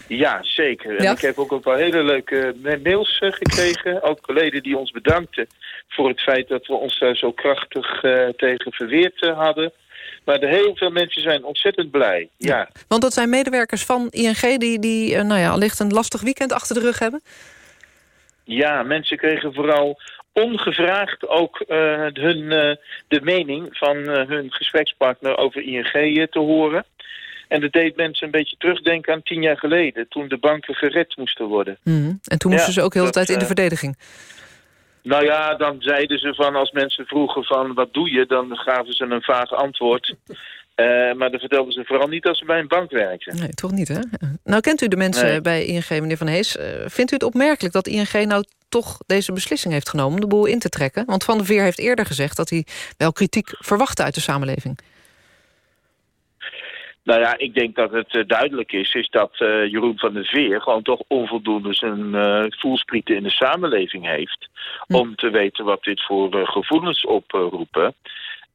Ja, zeker. En Ja? ik heb ook een paar hele leuke ma- mails eh, gekregen. Ook leden die ons bedankten voor het feit dat we ons daar zo krachtig eh, tegen verweerd eh, hadden. Maar de heel veel mensen zijn ontzettend blij. Ja. Want dat zijn medewerkers van ING die, die eh, nou ja, allicht een lastig weekend achter de rug hebben. Ja, mensen kregen vooral ongevraagd ook eh, hun, eh, de mening van hun gesprekspartner over ING te horen. En dat deed mensen een beetje terugdenken aan tien jaar geleden... toen de banken gered moesten worden. Mhm. En toen moesten ze ook heel de tijd in de verdediging. Nou ja, dan zeiden ze van als mensen vroegen van wat doe je, dan gaven ze een vaag antwoord. Eh, maar dan vertelden ze vooral niet dat ze bij een bank werkten. Nee, toch niet, hè? Nou kent u de mensen Nee. bij ING, meneer Van Hees. Eh, vindt u het opmerkelijk dat ING nou toch deze beslissing heeft genomen... om de boel in te trekken? Want Van der Veer heeft eerder gezegd... dat hij wel kritiek verwachtte uit de samenleving. Nou ja, ik denk dat het eh, duidelijk is, is dat eh, Jeroen van der Veer gewoon toch onvoldoende zijn eh voelsprieten in de samenleving heeft. Om te weten wat dit voor gevoelens oproepen.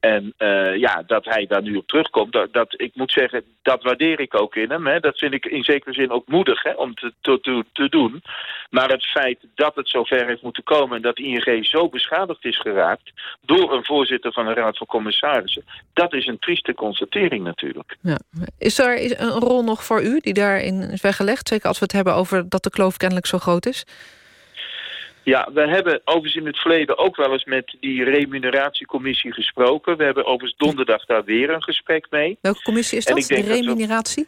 En eh, ja, dat hij daar nu op terugkomt, dat, dat, ik moet zeggen, dat waardeer ik ook in hem. Hè. Dat vind ik in zekere zin ook moedig hè, om te, te, te, doen. Maar het feit dat het zover heeft moeten komen en dat ING zo beschadigd is geraakt door een voorzitter van de Raad van Commissarissen, dat is een trieste constatering natuurlijk. Ja. Is er een rol nog voor u die daarin is weggelegd? Zeker als we het hebben over dat de kloof kennelijk zo groot is? Ja, we hebben overigens in het verleden ook wel eens met die remuneratiecommissie gesproken. We hebben overigens donderdag daar weer een gesprek mee. Welke commissie is dat? De remuneratie?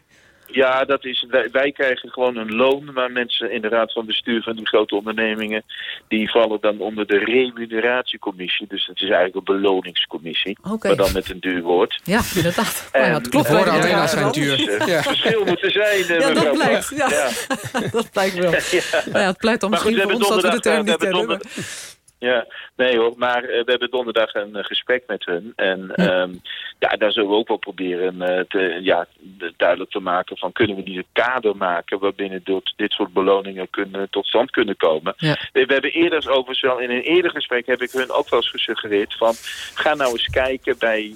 Ja, dat is, wij, wij krijgen gewoon een loon, maar mensen in de raad van bestuur van die grote ondernemingen, die vallen dan onder de remuneratiecommissie. Dus het is eigenlijk een beloningscommissie, maar dan met een duur woord. Ja, inderdaad. En ja, het klopt woorden Ja, alleen al ja, zijn wel. duur. Dus, eh, Ja. verschil moet er zijn, eh, Ja, dat blijkt. Ja. dat blijkt wel. Ja. Nou ja, het pleit dan misschien we voor ons hebben dat we de term niet eh, hebben Ja, nee hoor, maar eh, we hebben donderdag een eh, gesprek met hun. En ehm, ja, daar zullen we ook wel proberen eh, te, ja, de- duidelijk te maken van kunnen we niet een kader maken waarbinnen dit, dit soort beloningen kunnen, tot stand kunnen komen. Ja. We, we hebben eerder overigens wel in een eerder gesprek heb ik hun ook wel eens gesuggereerd van ga nou eens kijken bij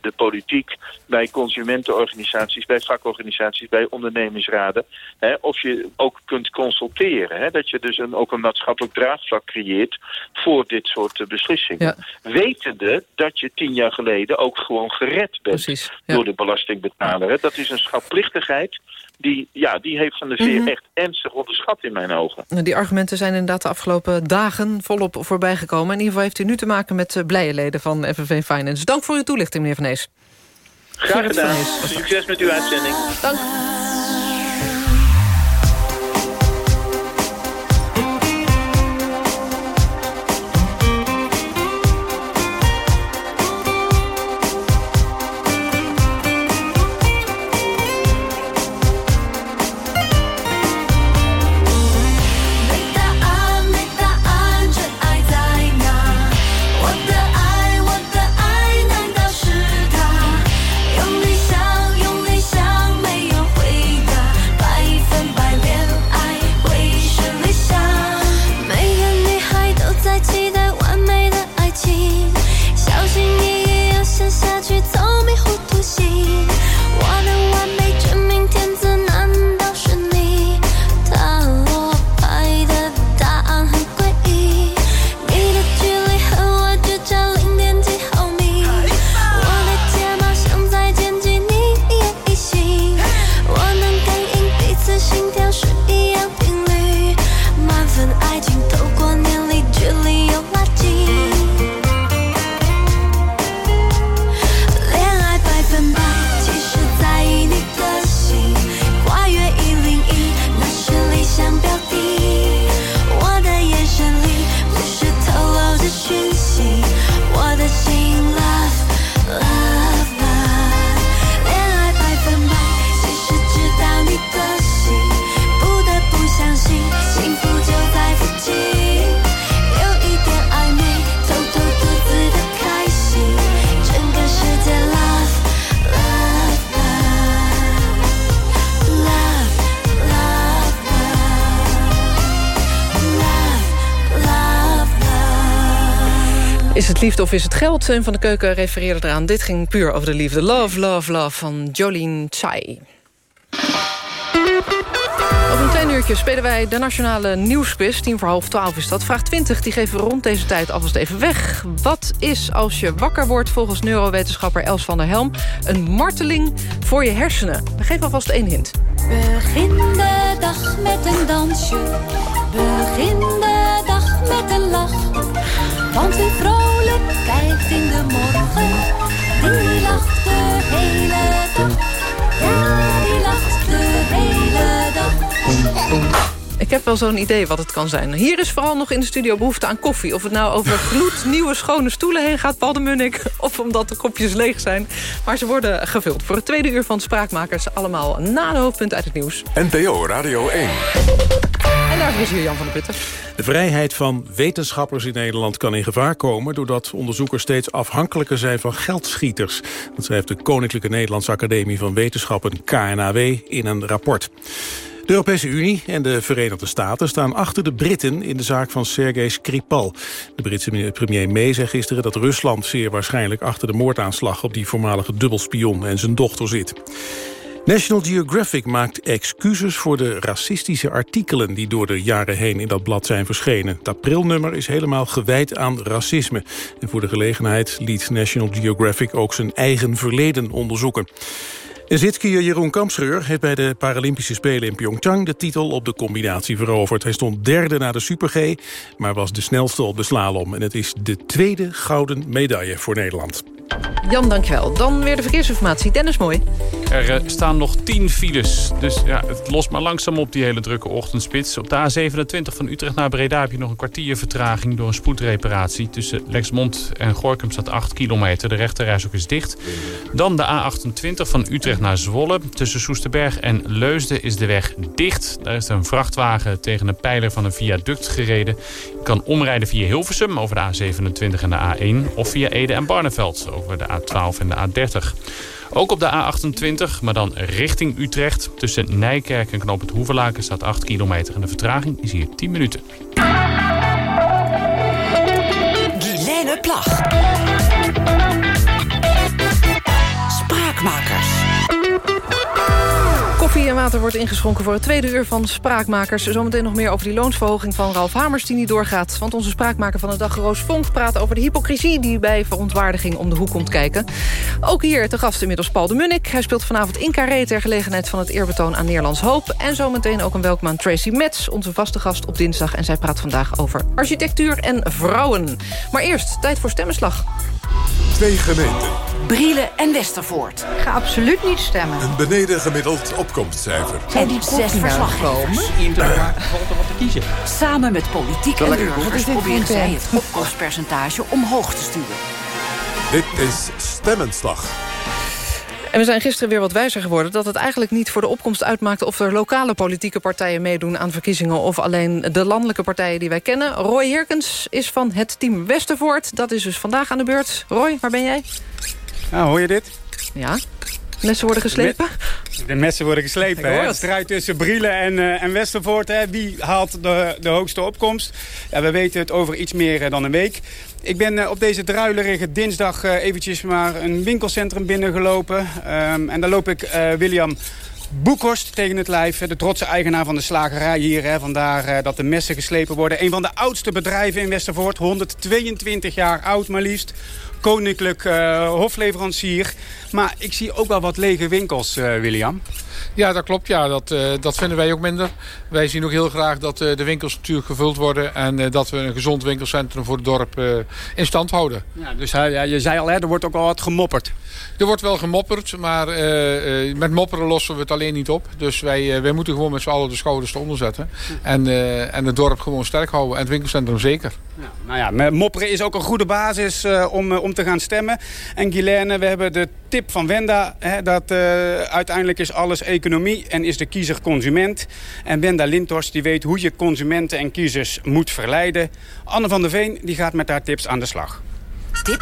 de politiek, bij consumentenorganisaties, bij vakorganisaties, bij ondernemingsraden, hè, of je ook kunt consulteren. Hè, dat je dus een, ook een maatschappelijk draagvlak creëert voor dit soort eh, beslissingen. Wetende dat je tien jaar geleden ook gewoon gered bent door de belastingbetaler. Hè. Dat is een schatplichtigheid die, ja, die heeft Van de Veer Mhm. echt ernstig onderschat in mijn ogen. Nou, Die argumenten zijn inderdaad de afgelopen dagen volop voorbijgekomen. In ieder geval heeft u nu te maken met eh, blije leden van FNV Finance. Dank voor uw toelichting, meneer Van Ees. Graag gedaan. Succes met uw uitzending. Dank. Liefde of is het geld? Een van de Keuken refereerde eraan. Dit ging puur over de liefde. Love, love, love van Jolene Chai. Over een klein uurtje spelen wij de Nationale Nieuwsquiz. Tien voor half twaalf is dat. Vraag 20, die geven rond deze tijd alvast even weg. Wat is als je wakker wordt volgens neurowetenschapper Els van der Helm... een marteling voor je hersenen? We geven alvast één hint. Begin de dag met een dansje. Begin de dag met een lach. Want wie vrolijk kijkt in de morgen, die lacht de hele dag. Ja, die lacht de hele dag. Ik heb wel zo'n idee wat het kan zijn. Hier is vooral nog in de studio behoefte aan koffie. Of het nou over gloednieuwe schone stoelen heen gaat, Paul de Munnik... of omdat de kopjes leeg zijn. Maar ze worden gevuld voor het tweede uur van Spraakmakers. Allemaal na de hoofdpunt uit het nieuws. NPO Radio 1. En daar is Jan van der Putten. De vrijheid van wetenschappers in Nederland kan in gevaar komen... doordat onderzoekers steeds afhankelijker zijn van geldschieters. Dat schrijft de Koninklijke Nederlandse Academie van Wetenschappen, KNAW, in een rapport. De Europese Unie en de Verenigde Staten staan achter de Britten in de zaak van Sergei Skripal. De Britse premier May zei gisteren dat Rusland zeer waarschijnlijk achter de moordaanslag op die voormalige dubbelspion en zijn dochter zit. National Geographic maakt excuses voor de racistische artikelen... die door de jaren heen in dat blad zijn verschenen. Het aprilnummer is helemaal gewijd aan racisme. En voor de gelegenheid liet National Geographic ook zijn eigen verleden onderzoeken. En Jeroen Kampschreur heeft bij de Paralympische Spelen in Pyeongchang... de titel op de combinatie veroverd. Hij stond derde na de Super G, maar was de snelste op de slalom. En het is de tweede gouden medaille voor Nederland. Jan, dankjewel. Dan weer de verkeersinformatie. Dennis Mooi. Er uh, staan nog 10 files. Dus ja, het lost maar langzaam op die hele drukke ochtendspits. Op de A27 van Utrecht naar Breda heb je nog een kwartier vertraging... door een spoedreparatie. Tussen Lexmond en Gorkum staat 8 kilometer. De rechterreis ook is dicht. Dan de A28 van Utrecht naar Zwolle. Tussen Soesterberg en Leusden is de weg dicht. Daar is een vrachtwagen tegen een pijler van een viaduct gereden. Kan omrijden via Hilversum over de A27 en de A1... of via Ede en Barneveld over de A12 en de A30. Ook op de A28, maar dan richting Utrecht. Tussen Nijkerk en Knoop het Hoevelaken staat 8 kilometer. En de vertraging is hier 10 minuten. En water wordt ingeschonken voor het tweede uur van Spraakmakers. Zometeen nog meer over die loonsverhoging van Ralf Hamers die niet doorgaat. Want onze spraakmaker van de dag, Roos Vonk, praat over de hypocrisie... die bij verontwaardiging om de hoek komt kijken. Ook hier te gast inmiddels Paul de Munnik. Hij speelt vanavond in Carré ter gelegenheid van het eerbetoon aan Nederlands Hoop. En zometeen ook een welkom aan Tracy Metz, onze vaste gast op dinsdag. En zij praat vandaag over architectuur en vrouwen. Maar eerst, tijd voor stemmenslag. Twee gemeenten. Brielen en Westervoort. Ga absoluut niet stemmen. Een beneden gemiddeld En die zes verslaggevers. wat te kiezen. Samen met politiek en burgers proberen zij het opkomstpercentage omhoog te sturen. Dit is Stemmenslag. En we zijn gisteren weer wat wijzer geworden... dat het eigenlijk niet voor de opkomst uitmaakt... of er lokale politieke partijen meedoen aan verkiezingen... of alleen de landelijke partijen die wij kennen. Roy Herkens is van het team Westervoort. Dat is dus vandaag aan de beurt. Roy, waar ben jij? Nou, hoor je dit? Ja. Messen worden geslepen? De messen worden geslepen. Hè? het. De strijd tussen Brielen en, eh, en Westervoort. Hè? Wie haalt de, de hoogste opkomst? Ja, we weten het over iets meer eh, dan een week. Ik ben eh, op deze druilerige dinsdag eventjes maar een winkelcentrum binnengelopen. Ehm, en daar loop ik William Boekhorst tegen het lijf. De trotse eigenaar van de slagerij hier. Hè. Vandaar eh, dat de messen geslepen worden. Een van de oudste bedrijven in Westervoort. 122 jaar oud maar liefst. Koninklijk eh, hofleverancier. Maar ik zie ook wel wat lege winkels, eh, William. Ja, dat klopt. Ja. Dat, dat vinden wij ook minder. Wij zien ook heel graag dat eh, de winkels natuurlijk gevuld worden... en eh, dat we een gezond winkelcentrum voor het dorp eh, in stand houden. Ja, dus ja, je zei al, hè, er wordt ook al wat gemopperd. Er wordt wel gemopperd, maar met mopperen lossen we het alleen niet op. Dus wij, wij moeten gewoon met z'n allen de schouders eronder zetten. En, en het dorp gewoon sterk houden en het winkelcentrum zeker. Nou ja, mopperen is ook een goede basis om, om te gaan stemmen. En Guilaine, we hebben de tip van Wenda. Hè, dat uiteindelijk is alles economie en is de kiezer consument. En Wenda Lindhorst die weet hoe je consumenten en kiezers moet verleiden. Anne van der Veen die gaat met haar tips aan de slag. Tip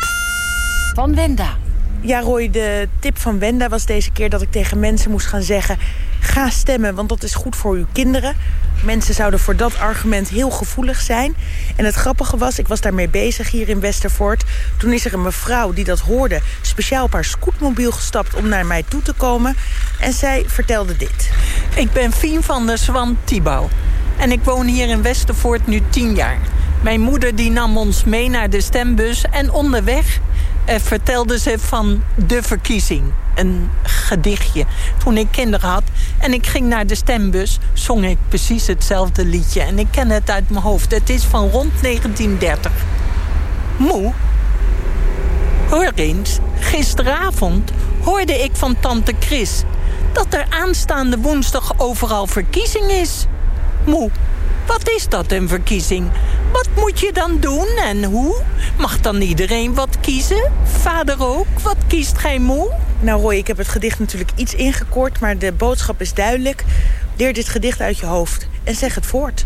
van Wenda. Ja, Roy, de tip van Wenda was deze keer dat ik tegen mensen moest gaan zeggen... ga stemmen, want dat is goed voor uw kinderen. Mensen zouden voor dat argument heel gevoelig zijn. En het grappige was, ik was daarmee bezig hier in Westervoort. Toen is er een mevrouw die dat hoorde... speciaal op haar scootmobiel gestapt om naar mij toe te komen. En zij vertelde dit. Ik ben Fien van der Zwan Tibau. En ik woon hier in Westervoort nu tien jaar. Mijn moeder die nam ons mee naar de stembus. En onderweg eh, vertelde ze van de verkiezing. Een gedichtje. Toen ik kinderen had en ik ging naar de stembus... zong ik precies hetzelfde liedje. En ik ken het uit mijn hoofd. Het is van rond 1930. Moe, hoor eens. Gisteravond hoorde ik van tante Chris... dat er aanstaande woensdag overal verkiezing is. Moe, wat is dat, een verkiezing? Wat moet je dan doen en hoe? Mag dan iedereen wat kiezen? Vader ook? Wat kiest gij moe? Nou Roy, ik heb het gedicht natuurlijk iets ingekort... maar de boodschap is duidelijk. Leer dit gedicht uit je hoofd en zeg het voort.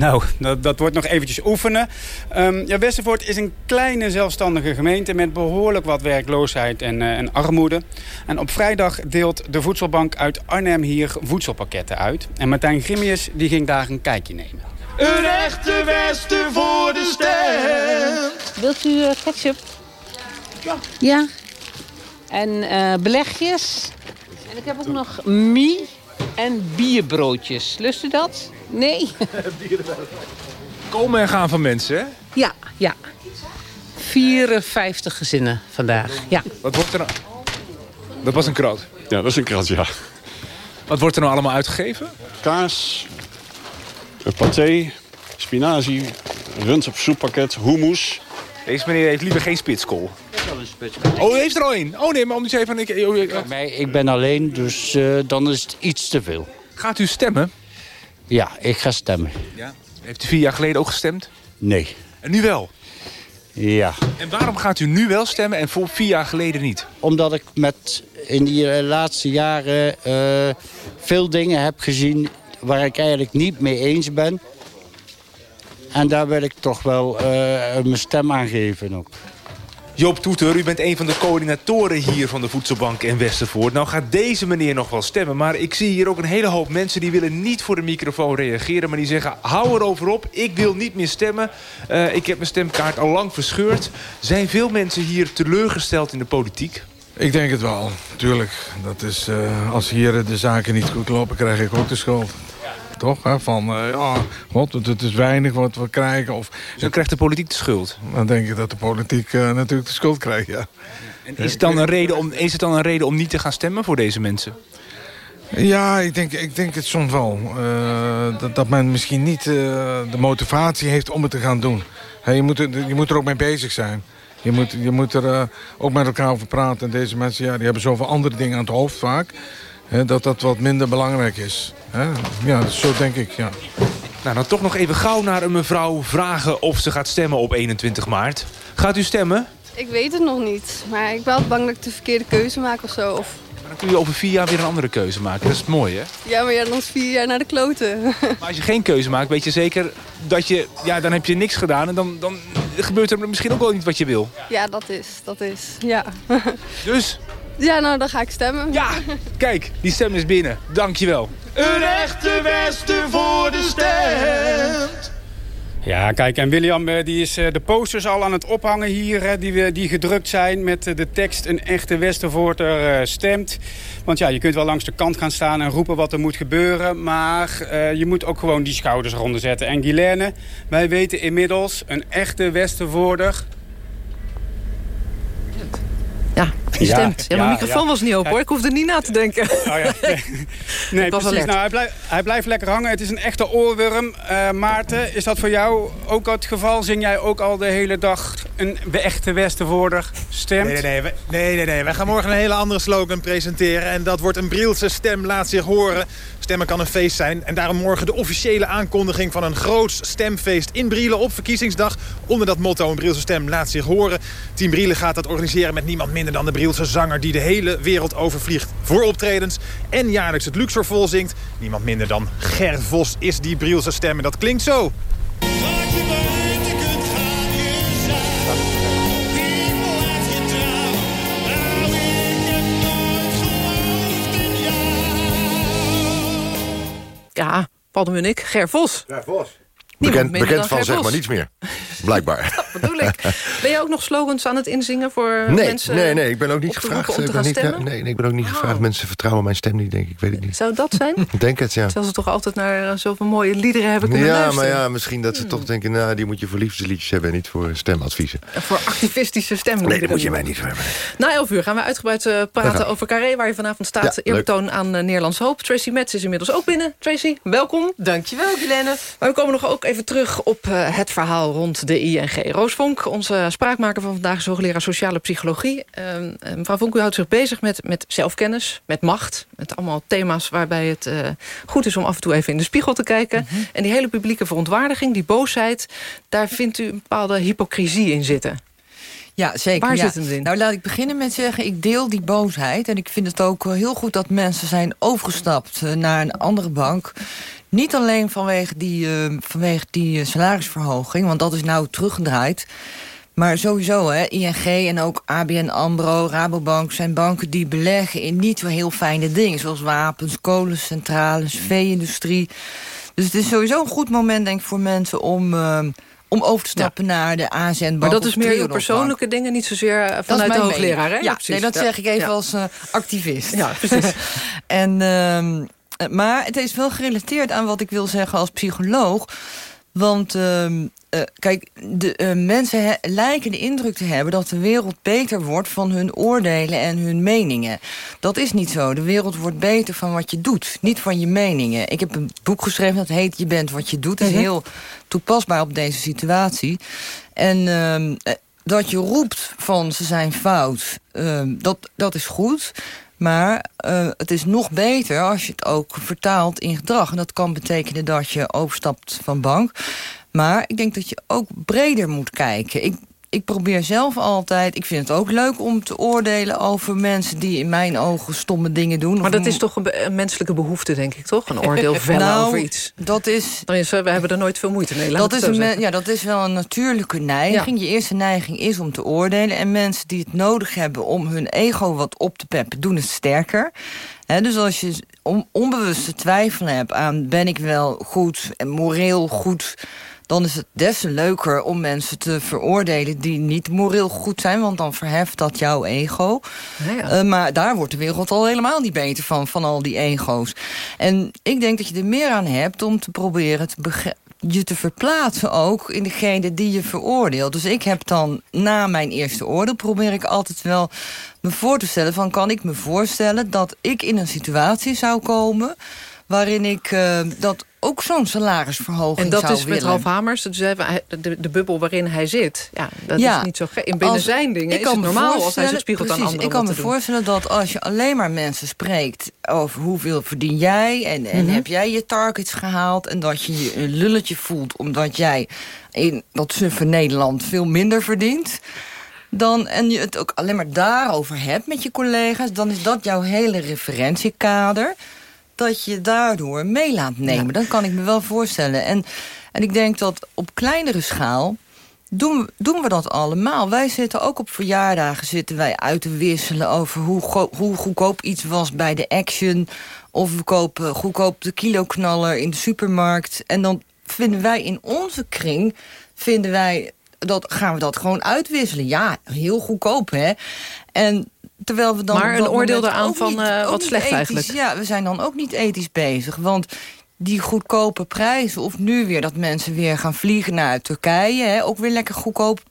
Nou, dat, dat wordt nog eventjes oefenen. Um, ja, Westervoort is een kleine zelfstandige gemeente... met behoorlijk wat werkloosheid en, uh, en armoede. En op vrijdag deelt de Voedselbank uit Arnhem hier voedselpakketten uit. En Martijn Grimius die ging daar een kijkje nemen. Een echte Westen voor de stem. Wilt u uh, ketchup? Ja. Ja. En uh, belegjes. En ik heb ook nog mie en bierbroodjes. Lust u dat? Nee? Komen en gaan van mensen, hè? Ja, ja. 54 gezinnen vandaag, ja. Wat wordt er nou... Dat was een kroot? Ja, dat is een kroot, ja. Wat wordt er nou allemaal uitgegeven? Kaas, paté, spinazie, rund op soeppakket, hummus. Deze meneer heeft liever geen spitskool. Oh, heeft er al een? Oh nee, maar om eens even... Ik, oh, ik, mij, ik ben alleen, dus uh, dan is het iets te veel. Gaat u stemmen? Ja, ik ga stemmen. Ja. Heeft u vier jaar geleden ook gestemd? Nee. En nu wel? Ja. En waarom gaat u nu wel stemmen en voor vier jaar geleden niet? Omdat ik met in die laatste jaren uh, veel dingen heb gezien... waar ik eigenlijk niet mee eens ben. En daar wil ik toch wel uh, mijn stem aan geven ook. Joop Toeter, u bent een van de coördinatoren hier van de Voedselbank in Westervoort. Nou gaat deze meneer nog wel stemmen, maar ik zie hier ook een hele hoop mensen... die willen niet voor de microfoon reageren, maar die zeggen... hou erover op, ik wil niet meer stemmen. Uh, ik heb mijn stemkaart al lang verscheurd. Zijn veel mensen hier teleurgesteld in de politiek? Ik denk het wel, tuurlijk. Dat is, uh, als hier de zaken niet goed lopen, krijg ik ook de schuld toch? Hè? Van, uh, ja, god, het is weinig wat we krijgen. Of, dan krijgt de politiek de schuld? Dan denk ik dat de politiek uh, natuurlijk de schuld krijgt, ja. En is het, dan een reden om, is het dan een reden om niet te gaan stemmen voor deze mensen? Ja, ik denk, ik denk het soms wel. Uh, dat, dat men misschien niet de motivatie heeft om het te gaan doen. Hey, je, moet er, je moet er ook mee bezig zijn. Je moet, je moet er uh, ook met elkaar over praten. En deze mensen ja, die hebben zoveel andere dingen aan het hoofd vaak. Hè, dat dat wat minder belangrijk is. Hè? Ja, zo denk ik, ja. Nou, dan toch nog even gauw naar een mevrouw vragen of ze gaat stemmen op 21 maart. Gaat u stemmen? Ik weet het nog niet, maar ik ben wel bang dat ik de verkeerde keuze maak of zo. Of... Maar dan kun je over vier jaar weer een andere keuze maken. Dat is mooi, hè? Ja, maar ja, dan is vier jaar naar de kloten. Maar als je geen keuze maakt, weet je zeker dat je... Ja, dan heb je niks gedaan en dan, dan gebeurt er misschien ook wel niet wat je wil. Ja, dat is, dat is, ja. Dus? Ja, nou, dan ga ik stemmen. Ja, kijk, die stem is binnen. Dankjewel. Een echte Westen voor de stemt. Ja, kijk, en William die is de posters al aan het ophangen hier... die, die gedrukt zijn met de tekst een echte Westervoorter stemt. Want ja, je kunt wel langs de kant gaan staan en roepen wat er moet gebeuren... maar uh, je moet ook gewoon die schouders eronder zetten. En Guilaine, wij weten inmiddels, een echte Westervoorder... Ja, je ja, stemt. Ja, mijn ja, microfoon was niet open hoor. Ik hoefde er niet na te denken. Oh, ja. Nee, nee precies. Nou, hij, blijft, hij blijft lekker hangen. Het is een echte oorworm. Uh, Maarten, is dat voor jou ook het geval? Zing jij ook al de hele dag een echte Westervoorder stemt? Nee, nee, nee. nee, nee, nee. Wij gaan morgen een hele andere slogan presenteren. En dat wordt een Brielse stem laat zich horen. Stemmen kan een feest zijn. En daarom morgen de officiële aankondiging van een groots stemfeest in Brielen op verkiezingsdag. Onder dat motto een Brielse stem laat zich horen. Team Brielen gaat dat organiseren met niemand minder dan de Brielse zanger... die de hele wereld overvliegt voor optredens. En jaarlijks het Luxor vol zingt. Niemand minder dan Ger Vos is die Brielse stem. En dat klinkt zo. Ja, Paul de Munnik, Ger Vos. Ger Vos. Niemand Bekend, bekend van zeg maar niets meer. Blijkbaar. Dat bedoel ik. Ben je ook nog slogans aan het inzingen voor eh, Nee, mensen? nee, nee, ik ben ook niet gevraagd. om Ik te ben gaan niet, ja, stemmen? nee, nee, ik ben ook niet gevraagd. Mensen vertrouwen mijn stem niet, denk ik. Ik weet het niet. Zou dat zijn? Ik denk het, ja. Terwijl ze toch altijd naar eh, zoveel mooie liederen hebben kunnen Ja, luisteren. maar ja, misschien dat ze toch denken... nou, die moet je voor liefdesliedjes hebben en niet voor stemadviezen. En Voor activistische stemmen. Nee, dat moet je mij niet voor hebben. Na 11 uur gaan we uitgebreid eh, praten over Carré... waar je vanavond staat. Ja, eerbetoon aan uh, Nederlands Hoop. Tracy Metz is inmiddels ook binnen. Tracy, welkom. Dankjewel, Glenn. Maar we komen nog ook even terug op uh, het verhaal rond de ING. Roos Vonk, onze spraakmaker van vandaag... is hoogleraar sociale psychologie. Uh, mevrouw Vonk, u houdt zich bezig met, met zelfkennis, met macht. Met allemaal thema's waarbij het uh, goed is om af en toe even in de spiegel te kijken. Mhm. En die hele publieke verontwaardiging, die boosheid... daar vindt u een bepaalde hypocrisie in zitten. Ja, zeker. Waar ja. zit het in? Nou, laat ik beginnen met zeggen, ik deel die boosheid. En ik vind het ook eh, heel goed dat mensen zijn overgestapt naar een andere bank. Niet alleen vanwege die, uh, vanwege die salarisverhoging, want dat is nou teruggedraaid. Maar sowieso, hè, ING en ook ABN AMRO, Rabobank... zijn banken die beleggen in niet zo heel fijne dingen... zoals wapens, kolencentrales, vee-industrie. Dus het is sowieso een goed moment, denk ik, voor mensen om... Uh, om over te stappen ja. naar de ASN-bank. Maar dat is meer uw persoonlijke dingen, niet zozeer vanuit de hoogleraar, hè? Ja, ja nee, dat ja. zeg ik even als uh, activist. Ja, precies. en, uh, maar het is wel gerelateerd aan wat ik wil zeggen als psycholoog. Want uh, uh, kijk, de uh, mensen lijken de indruk te hebben... dat de wereld beter wordt van hun oordelen en hun meningen. Dat is niet zo. De wereld wordt beter van wat je doet, niet van je meningen. Ik heb een boek geschreven dat heet Je bent wat je doet. Dat is Mhm. heel toepasbaar op deze situatie. En uh, dat je roept van ze zijn fout, uh, dat, dat is goed... Maar uh, het is nog beter als je het ook vertaalt in gedrag. En dat kan betekenen dat je overstapt van bank. Maar ik denk dat je ook breder moet kijken. Ik, ik probeer zelf altijd... Ik vind het ook leuk om te oordelen over mensen... die in mijn ogen stomme dingen doen. Maar dat is toch een, een menselijke behoefte, denk ik, toch? Een oordeel vellen nou, over iets. Dat is... Is, we hebben er nooit veel moeite mee. Dat is, een, ja, dat is wel een natuurlijke neiging. Ja. Je eerste neiging is om te oordelen. En mensen die het nodig hebben om hun ego wat op te peppen... doen het sterker. He, dus als je on, onbewuste twijfel hebt aan... ben ik wel goed en moreel goed dan is het des te leuker om mensen te veroordelen... die niet moreel goed zijn, want dan verheft dat jouw ego. Ja, ja. Uh, maar daar wordt de wereld al helemaal niet beter van, van al die ego's. En ik denk dat je er meer aan hebt om te proberen te je te verplaatsen ook in degene die je veroordeelt. Dus ik heb dan na mijn eerste oordeel... probeer ik altijd wel me voor te stellen... van kan ik me voorstellen dat ik in een situatie zou komen... waarin ik uh, dat ook zo'n salarisverhoging En dat zou is met willen. Ralf Hamers, dus de, de, de bubbel waarin hij zit. Ja, dat Ja. is niet zo gek. In binnen Als- zijn dingen ik is het normaal als hij zich spiegelt aan anderen. Ik kan me voorstellen dat als je alleen maar mensen spreekt... over hoeveel verdien jij en, en Mhm. heb jij je targets gehaald... en dat je je een lulletje voelt omdat jij in dat suffe Nederland veel minder verdient... Dan, en je het ook alleen maar daarover hebt met je collega's... dan is dat jouw hele referentiekader dat je daardoor mee laat nemen. Dat kan ik me wel voorstellen. En, en ik denk dat op kleinere schaal doen we, doen we dat allemaal. Wij zitten ook op verjaardagen zitten wij uit te wisselen... over hoe, hoe goedkoop iets was bij de Action... of we kopen goedkoop de kiloknaller in de supermarkt. En dan vinden wij in onze kring... vinden wij dat, gaan we dat gewoon uitwisselen. Ja, heel goedkoop, hè? En terwijl we dan Maar een oordeel eraan van, niet- eh, wat slecht ethisch- eigenlijk. Ja, we zijn dan ook niet ethisch bezig. Want die goedkope prijzen, of nu weer dat mensen weer gaan vliegen naar Turkije... Hè, ook weer lekker goedkoop.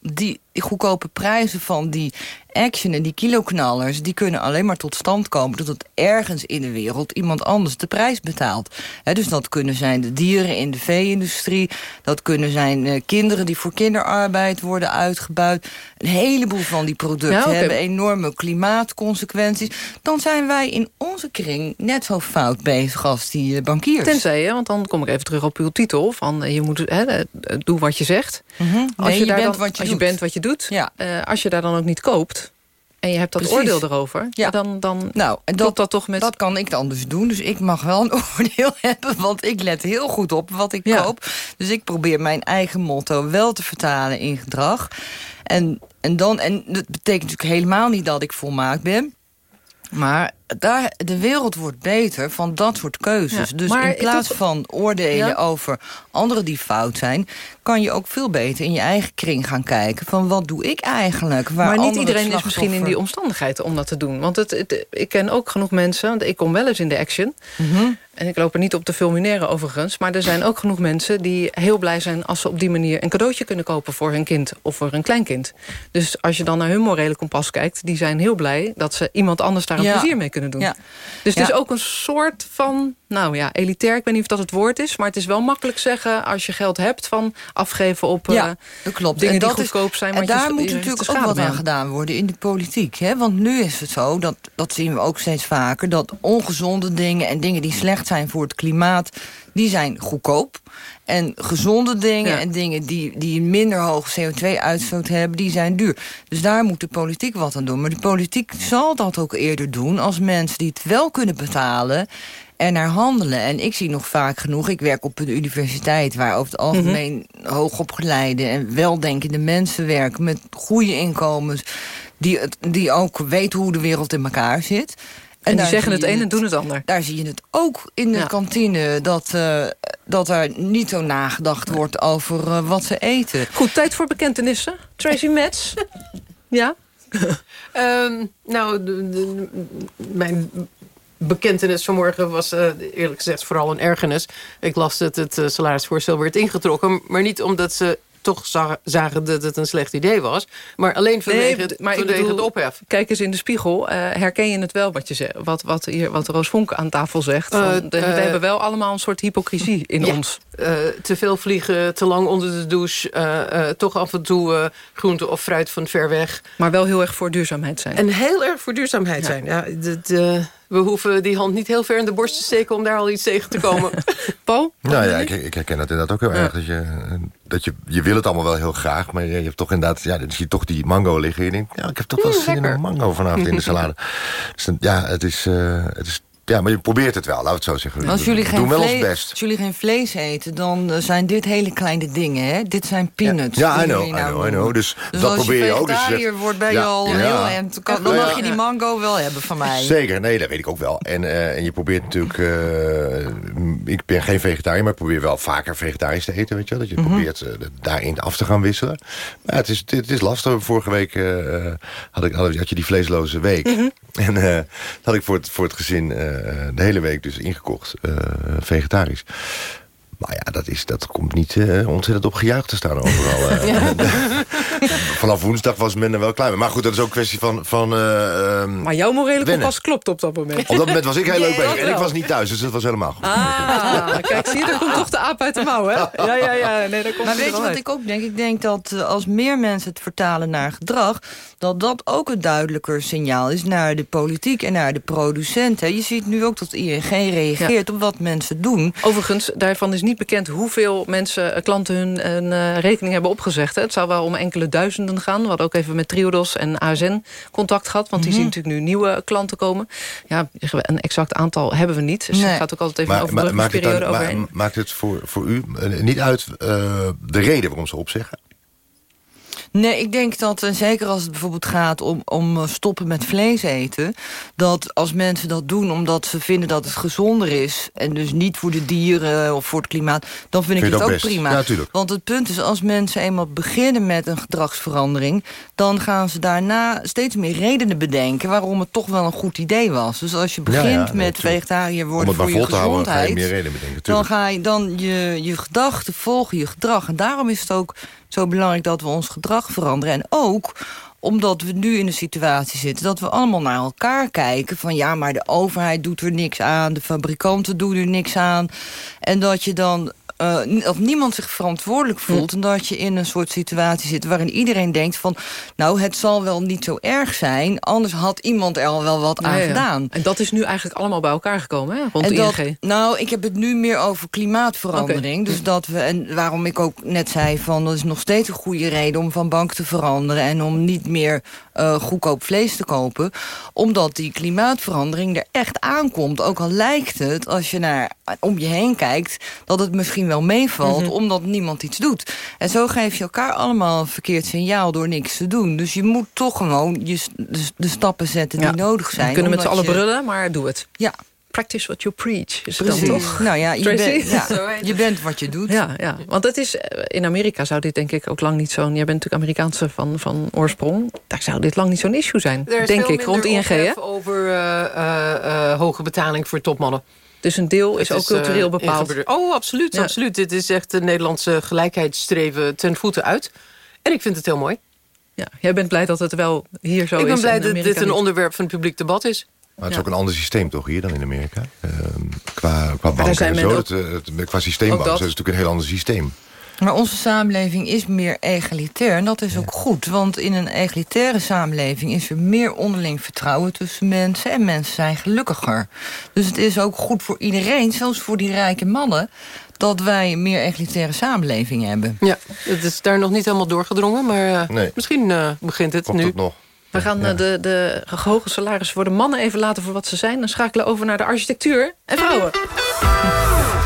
Die, goedkope prijzen van die action en die kiloknallers... die kunnen alleen maar tot stand komen... doordat ergens in de wereld iemand anders de prijs betaalt. Dus dat kunnen zijn de dieren in de vee-industrie... dat kunnen zijn eh, kinderen die voor kinderarbeid worden uitgebuit. Een heleboel van die producten oké. hebben enorme klimaatconsequenties. Dan zijn wij in onze kring net zo fout bezig als die eh, bankiers. Tenzij, hè, want dan kom ik even terug op uw titel... van eh, je moet hè, eh, doe wat je zegt. Mhm. Als Nee, je, daar bent dan, wat je als je doet. bent wat je doet, Ja. als je daar dan ook niet koopt... en je hebt dat Precies. oordeel erover, Ja. dan, dan Nou, en klopt dat toch met... Dat kan ik dan dus doen. Dus ik mag wel een oordeel hebben, want ik let heel goed op wat ik Ja. koop. Dus ik probeer mijn eigen motto wel te vertalen in gedrag. En, en, dan, en dat betekent natuurlijk helemaal niet dat ik volmaakt ben. Maar daar, de wereld wordt beter van dat soort keuzes. Ja, dus in plaats van oordelen Ja. over anderen die fout zijn... kan je ook veel beter in je eigen kring gaan kijken... van wat doe ik eigenlijk? Waar maar niet iedereen is misschien in die omstandigheid om dat te doen. Want het, het- ik ken ook genoeg mensen, want ik kom wel eens in de action... Mhm. En ik loop er niet op te fulmineren overigens... maar er zijn ook genoeg mensen die heel blij zijn... als ze op die manier een cadeautje kunnen kopen voor hun kind... of voor een kleinkind. Dus als je dan naar hun morele kompas kijkt... die zijn heel blij dat ze iemand anders daar een Ja. plezier mee kunnen doen. Ja. Dus het Ja. is ook een soort van, nou ja, elitair. Ik weet niet of dat het woord is... maar het is wel makkelijk zeggen als je geld hebt... van afgeven op Ja, eh, dat klopt. dingen en dat die goedkoop zijn. En daar moet natuurlijk ook wat aan gedaan worden in de politiek. Hè? Want nu is het zo, dat, dat zien we ook steeds vaker... dat ongezonde dingen en dingen die slecht zijn voor het klimaat... die zijn goedkoop. En gezonde dingen en dingen die, die een minder hoge CO2-uitstoot hebben... die zijn duur. Dus daar moet de politiek wat aan doen. Maar de politiek zal dat ook eerder doen... als mensen die het wel kunnen betalen en naar handelen. En ik zie nog vaak genoeg, ik werk op een universiteit... waar over het algemeen hoogopgeleide en weldenkende mensen werken... met goede inkomens, die, het, die ook weten hoe de wereld in elkaar zit... En die zeggen het een en doen het ander. Daar zie je het ook in de Ja. kantine... Dat, eh, dat er niet zo nagedacht wordt over eh, wat ze eten. Goed, tijd voor bekentenissen. Tracy Metz. ja? Ehm, nou, de- de- mijn bekentenis vanmorgen was eh, eerlijk gezegd vooral een ergernis. Ik las dat het salarisvoorstel werd ingetrokken. Maar niet omdat ze toch za- zagen dat het een slecht idee was. Maar alleen vanwege, het, maar vanwege bedoel, het ophef. Kijk eens in de spiegel. eh, herken je het wel wat, je zegt, wat, wat, hier, wat Roos Vonk aan tafel zegt? Van, Eh, de- we eh, hebben wel allemaal een soort hypocrisie in Ja. ons. Te veel vliegen, te lang onder de douche. toch af en toe groente of fruit van ver weg. Maar wel heel erg voor duurzaamheid zijn. En heel erg voor duurzaamheid zijn. Ja, de, de- we hoeven die hand niet heel ver in de borst te steken... om daar al iets tegen te komen. Paul? Nou ja, ik, ik herken dat inderdaad ook heel erg. Dat je, dat je, je wil het allemaal wel heel graag, maar je, je hebt toch inderdaad... Ja, dan zie je toch die mango liggen en je denkt... Ja, ik heb toch wel Mm, zin in een mango vanavond in de salade. Dus dan- ja, het is, eh, het is... Ja, maar je probeert het wel, laten we het zo zeggen. Als jullie, geen doen wel ons vlees, best. als jullie geen vlees eten, dan eh, zijn dit hele kleine dingen. Hè? Dit zijn peanuts. Ja, I die know, jullie I nou know, I know. Dus, Dus dat probeer je ook. Dus je wordt, ben je Ja, al ja. heel. Kan- Dan mag ja. je die mango wel hebben van mij. Zeker, nee, dat weet ik ook wel. En, eh, en je probeert natuurlijk... eh, ik ben geen vegetariër, maar ik probeer wel vaker vegetarisch te eten. Weet je, wel? dat je Mhm. probeert daarin af te gaan wisselen. Maar ja, het, is, het, is lastig. Vorige week had, ik, had, had je die vleesloze week. Mhm. En eh, had ik voor het, voor het gezin de hele week dus ingekocht. eh, vegetarisch. Maar ja, dat, is, dat komt niet eh, ontzettend op gejuich te staan overal. eh. Vanaf woensdag was men er wel klaar mee. Maar goed, dat is ook een kwestie van... van eh, ehm, Maar jouw morele kompas klopt op dat moment. Op dat moment was ik heel leuk bezig. En ik was niet thuis, dus dat was helemaal goed. Ah, kijk, zie je, daar komt toch de aap uit de mouw, hè? Ja, ja, ja. Nee, daar komt Maar weet er je wat uit. ik ook denk? Ik denk dat als meer mensen het vertalen naar gedrag... dat dat ook een duidelijker signaal is naar de politiek en naar de producenten. Je ziet nu ook dat ING reageert op wat mensen doen. Overigens, daarvan is niet bekend hoeveel mensen, eh, klanten hun een eh, rekening hebben opgezegd. Hè. Het zou wel om enkele duizenden gaan. We hadden ook even met Triodos en ASN contact gehad. Want die Mhm. zien natuurlijk nu nieuwe klanten komen. Ja, een exact aantal hebben we niet. Dus Nee. het gaat ook altijd even Maar, over maar de maakt, het periode overheen. maakt het voor, voor u eh, niet uit eh, de reden waarom ze opzeggen? Nee, ik denk dat, zeker als het bijvoorbeeld gaat om, om eh, stoppen met vlees eten... dat als mensen dat doen omdat ze vinden dat het gezonder is... en dus niet voor de dieren of voor het klimaat... dan vind, Vind je ik het ook best? prima. Ja. Want het punt is, als mensen eenmaal beginnen met een gedragsverandering... dan gaan ze daarna steeds meer redenen bedenken... waarom het toch wel een goed idee was. Dus als je Ja, ja, begint met vegetariër worden voor je houden, je gezondheid... meer redenen bedenken. Dan ga je dan je, je gedachten volgen, je gedrag. En daarom is het ook zo belangrijk dat we ons gedrag veranderen. En ook omdat we nu in een situatie zitten dat we allemaal naar elkaar kijken. Van ja, maar de overheid doet er niks aan. De fabrikanten doen er niks aan. En dat je dan... eh, n- of niemand zich verantwoordelijk voelt... en dat je in een soort situatie zit waarin iedereen denkt van... nou, het zal wel niet zo erg zijn... anders had iemand er al wel wat aan Ja, ja. gedaan. En dat is nu eigenlijk allemaal bij elkaar gekomen, hè? Rond En de dat, ING. nou, ik heb het nu meer over klimaatverandering. Dus dat we, en waarom ik ook net zei van... dat is nog steeds een goede reden om van bank te veranderen... en om niet meer eh, goedkoop vlees te kopen. Omdat die klimaatverandering er echt aankomt. Ook al lijkt het, als je naar om je heen kijkt... dat het misschien wel meevalt, Mhm. omdat niemand iets doet. En zo geef je elkaar allemaal een verkeerd signaal door niks te doen. Dus je moet toch gewoon je, de, de stappen zetten die Ja. nodig zijn. We kunnen met z'n allen je- brullen, maar doe het. Ja. Practice what you preach. Is het Precies. dan toch? Nou ja, je, bent, ja, je bent wat je doet. Ja, ja, want het is, eh, in Amerika zou dit denk ik ook lang niet zo'n... Jij bent natuurlijk Amerikaanse van, van oorsprong. Daar zou dit lang niet zo'n issue zijn, Er is denk ik, rond ING. Hè? ophef over eh, eh, hoge betaling voor topmannen. Dus een deel is Het ook cultureel bepaald. Oh, absoluut, Ja. absoluut. Dit is echt de Nederlandse gelijkheidsstreven ten voeten uit. En ik vind het heel mooi. Ja, jij bent blij dat het wel hier zo ik is. ben blij dat dit een niet. onderwerp van publiek debat is. Maar het is Ja. ook een ander systeem toch hier dan in Amerika? Ehm, qua, qua banken en zo. ook- dat, eh, het- qua is dat. het natuurlijk een heel ander systeem. Maar onze samenleving is meer egalitair. En dat is ook goed. Want in een egalitaire samenleving is er meer onderling vertrouwen tussen mensen. En mensen zijn gelukkiger. Dus het is ook goed voor iedereen, zelfs voor die rijke mannen... dat wij een meer egalitaire samenleving hebben. Ja, het is daar nog niet helemaal doorgedrongen. Maar eh, Nee. misschien eh, begint het nu. nog. We gaan eh, de, de hoge salarissen voor de mannen even laten voor wat ze zijn. Dan schakelen over naar de architectuur en vrouwen.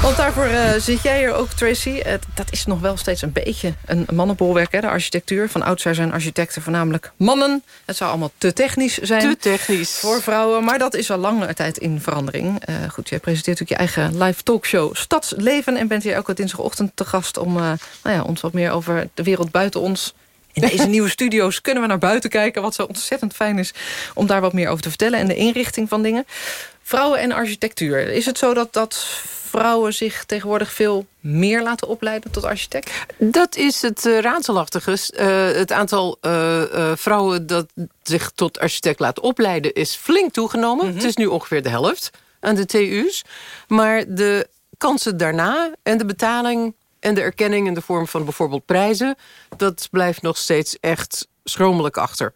Want daarvoor eh, zit jij er ook, Tracy. Eh, dat is nog wel steeds een beetje een mannenbolwerk, hè, de architectuur. Van oudsher zijn architecten voornamelijk mannen. Het zou allemaal te technisch zijn. Te technisch. Voor vrouwen, maar dat is al lange tijd in verandering. Goed, jij presenteert natuurlijk je eigen live talkshow Stadsleven... en bent hier elke dinsdagochtend te gast om nou ja, ons wat meer over de wereld buiten ons... In deze nieuwe studio's kunnen we naar buiten kijken... wat zo ontzettend fijn is om daar wat meer over te vertellen... en de inrichting van dingen. Vrouwen en architectuur. Is het zo dat, dat vrouwen zich tegenwoordig veel meer laten opleiden tot architect? Dat is het eh, raadselachtige. Eh, het aantal eh, vrouwen dat zich tot architect laat opleiden... is flink toegenomen. Het is nu ongeveer de helft aan de TU's. Maar de kansen daarna en de betaling en de erkenning... in de vorm van bijvoorbeeld prijzen... dat blijft nog steeds echt schromelijk achter.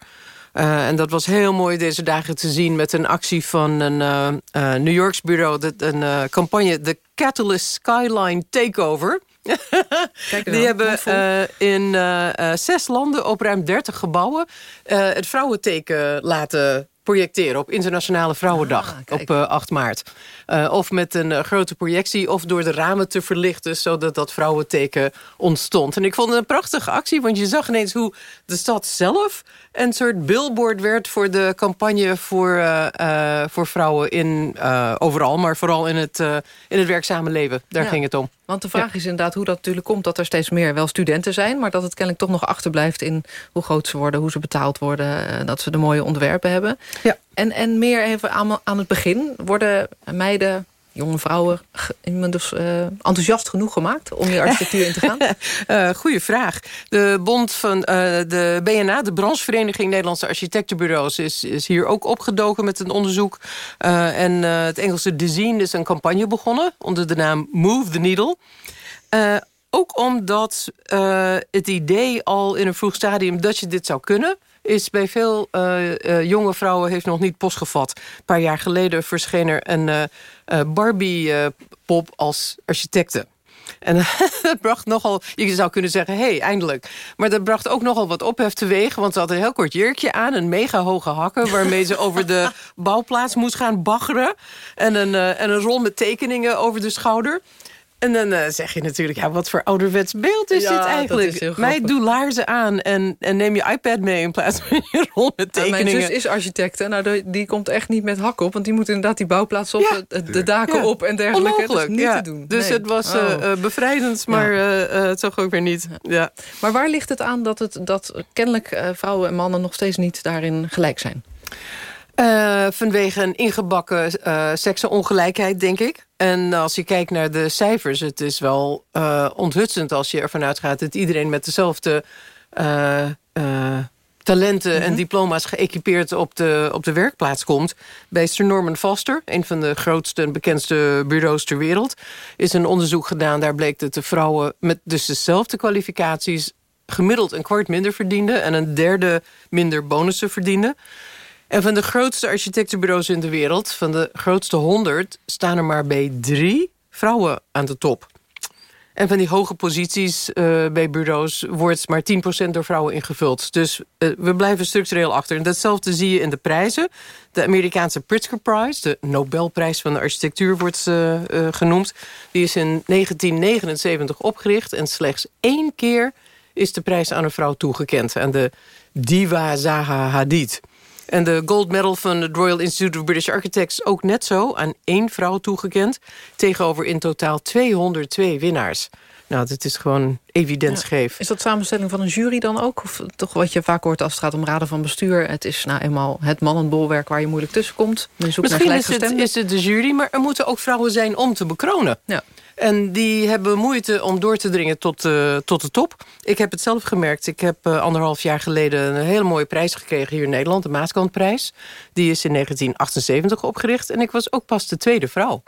Eh, en dat was heel mooi deze dagen te zien... met een actie van een eh, eh, New Yorks bureau... Dat, een campagne, de Catalyst Skyline Takeover... Kijk Die hebben in zes landen op ruim 30 gebouwen... het vrouwenteken laten projecteren op Internationale Vrouwendag op eh, 8 maart. Eh, of met een eh, grote projectie of door de ramen te verlichten... zodat dat vrouwenteken ontstond. En ik vond het een prachtige actie, want je zag ineens hoe de stad zelf... een soort billboard werd voor de campagne voor, eh, eh, voor vrouwen in, eh, overal... maar vooral in het, eh, in het werkzame leven. Daar Ja. ging het om. Want de vraag is inderdaad hoe dat natuurlijk komt... dat er steeds meer wel studenten zijn... maar dat het kennelijk toch nog achterblijft in hoe groot ze worden... hoe ze betaald worden, eh, dat ze de mooie ontwerpen hebben. Ja. En, en meer even aan, aan het begin... worden meiden, jonge vrouwen... inmiddels eh, enthousiast genoeg gemaakt om die architectuur in te gaan? Eh goeie vraag. De bond van eh, de BNA, de branchevereniging Nederlandse Architectenbureaus... is, is hier ook opgedoken met een onderzoek. En het Engelse Design is een campagne begonnen... onder de naam Move the Needle. Ook omdat het idee al in een vroeg stadium dat je dit zou kunnen... is bij veel eh, eh, jonge vrouwen heeft nog niet postgevat. Een paar jaar geleden verscheen er een eh, Barbie-pop als architecte. En dat bracht nogal, je zou kunnen zeggen, hé, hey, eindelijk. Maar dat bracht ook nogal wat ophef teweeg. Want ze had een heel kort jurkje aan, een mega hoge hakken... waarmee ze over de bouwplaats moest gaan baggeren. En een, en een rol met tekeningen over de schouder. En dan eh, zeg je natuurlijk, ja, wat voor ouderwets beeld is Ja, dit dat eigenlijk? is heel Mij doe laarzen aan en, en neem je iPad mee... in plaats van je rol met Ja, mijn tekeningen. zus is architect. hè. Nou, die, die komt echt niet met hakken op. Want die moet inderdaad die bouwplaats op, de, de daken op en dergelijke. Dat is Onmogelijk, niet te doen. Dus Nee. het was eh, Oh. eh, bevrijdend, maar eh, eh, het zag ook weer niet. Ja. Maar waar ligt het aan dat, het, dat kennelijk eh, vrouwen en mannen... nog steeds niet daarin gelijk zijn? Eh, vanwege een ingebakken eh seksenongelijkheid, denk ik. En als je kijkt naar de cijfers, het is wel eh, onthutsend als je ervan uitgaat dat iedereen met dezelfde talenten en diploma's geëquipeerd op de, op de werkplaats komt. Bij Sir Norman Foster, een van de grootste en bekendste bureaus ter wereld, is een onderzoek gedaan. Daar bleek dat de vrouwen met dus dezelfde kwalificaties gemiddeld een kwart minder verdienden en een derde minder bonussen verdienden. En van de grootste architectenbureaus in de wereld, van de grootste honderd, staan er maar bij drie vrouwen aan de top. En van die hoge posities uh, bij bureaus wordt maar 10% door vrouwen ingevuld. Dus uh, we blijven structureel achter. En datzelfde zie je in de prijzen. De Amerikaanse Pritzker Prize, de Nobelprijs van de architectuur wordt uh, genoemd. Die is in 1979 opgericht. En slechts één keer is de prijs aan een vrouw toegekend. Aan de diva Zaha Hadid. En de gold medal van het Royal Institute of British Architects... ook net zo aan één vrouw toegekend... tegenover in totaal 202 winnaars. Nou, dat is gewoon evident scheef. Is dat samenstelling van een jury dan ook? Of toch wat je vaak hoort als het gaat om raden van bestuur... het is nou eenmaal het mannenbolwerk waar je moeilijk tussen komt. Misschien is het, is het de jury, maar er moeten ook vrouwen zijn om te bekronen. Ja. En die hebben moeite om door te dringen tot, uh, tot de top. Ik heb het zelf gemerkt. Ik heb uh, anderhalf jaar geleden een hele mooie prijs gekregen hier in Nederland. De Maaskantprijs. Die is in 1978 opgericht. En ik was ook pas de tweede vrouw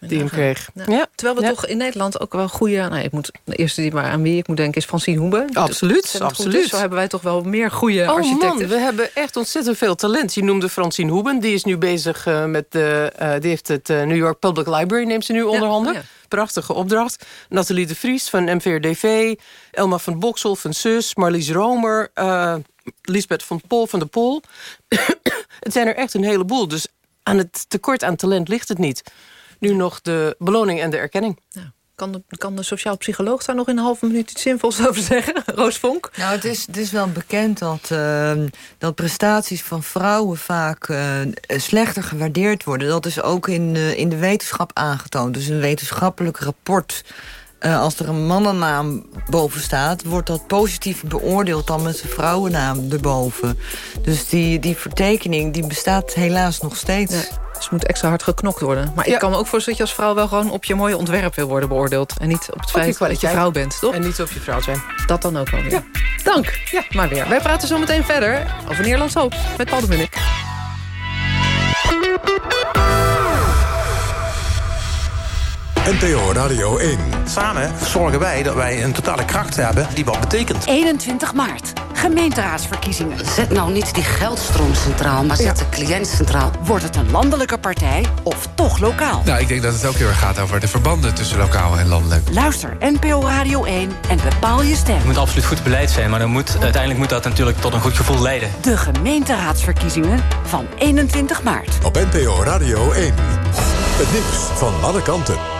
die hem kreeg. Ja. Terwijl we toch in Nederland ook wel goede... Nou, ik moet, de eerste die maar aan wie ik moet denken is Francine Hoebe. Absoluut, absoluut. Zo hebben wij toch wel meer goede oh, architecten. Man, we hebben echt ontzettend veel talent. Je noemde Francine Hoeben. Die is nu bezig uh, met... de. die heeft het New York Public Library, neemt ze nu onder handen. Prachtige opdracht. Nathalie de Vries van MVRDV. Elma van Boksel van SUS. Marlies Romer. Uh, Lisbeth van Pol van de Pol. het zijn er echt een heleboel. Dus aan het tekort aan talent ligt het niet. Nu nog de beloning en de erkenning. Ja. Kan de, kan de sociaal psycholoog daar nog in een halve minuut iets zinvols over zeggen? Roos Vonk? Nou, het is, het is wel bekend dat, uh, dat prestaties van vrouwen vaak uh, slechter gewaardeerd worden. Dat is ook in, uh, in de wetenschap aangetoond. Dus een wetenschappelijk rapport... Uh, als er een mannennaam boven staat... wordt dat positief beoordeeld dan met zijn vrouwennaam erboven. Dus die, die vertekening die bestaat helaas nog steeds. Ja. Dus moet extra hard geknokt worden. Maar ja. ik kan me ook voorstellen dat je als vrouw wel gewoon op je mooie ontwerp wil worden beoordeeld. En niet op het feit dat je vrouw bent, toch? En niet op je vrouw zijn. Dat dan ook wel weer. Ja. Dank. Ja, maar weer. Wij praten zo meteen verder over Nederlands Hoop met Paul de Munnik. NPO Radio 1. Samen zorgen wij dat wij een totale kracht hebben die wat betekent. 21 maart. Gemeenteraadsverkiezingen. Zet nou niet die geldstroom centraal, maar zet ja. de cliënt centraal. Wordt het een landelijke partij of toch lokaal? Nou, ik denk dat het ook heel erg gaat over de verbanden tussen lokaal en landelijk. Luister NPO Radio 1 en bepaal je stem. Het moet absoluut goed beleid zijn, maar dan moet, uiteindelijk moet dat natuurlijk tot een goed gevoel leiden. De gemeenteraadsverkiezingen van 21 maart. Op NPO Radio 1. Het nieuws van alle kanten.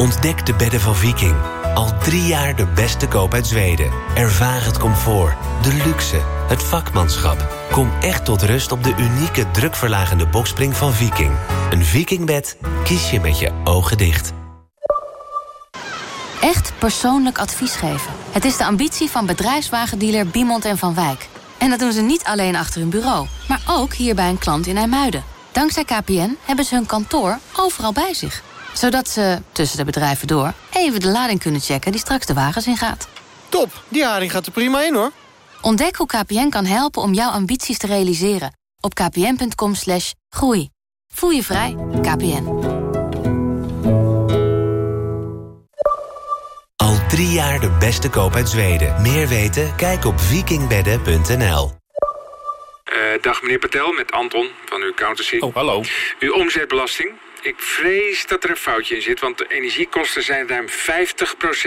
Ontdek de bedden van Viking. Al drie jaar de beste koop uit Zweden. Ervaar het comfort, de luxe, het vakmanschap. Kom echt tot rust op de unieke drukverlagende bokspring van Viking. Een Vikingbed kies je met je ogen dicht. Echt persoonlijk advies geven. Het is de ambitie van bedrijfswagendealer Biemond en Van Wijk. En dat doen ze niet alleen achter hun bureau, maar ook hier bij een klant in IJmuiden. Dankzij KPN hebben ze hun kantoor overal bij zich zodat ze, tussen de bedrijven door, even de lading kunnen checken die straks de wagens ingaat. Top, die haring gaat er prima in hoor. Ontdek hoe KPN kan helpen om jouw ambities te realiseren. Op kpn.com slash groei. Voel je vrij, KPN. Al drie jaar de beste koop uit Zweden. Meer weten? Kijk op vikingbedden.nl. Uh, dag meneer Patel, met Anton van uw accountancy. Oh, hallo. Uw omzetbelasting ik vrees dat er een foutje in zit, want de energiekosten zijn ruim 50%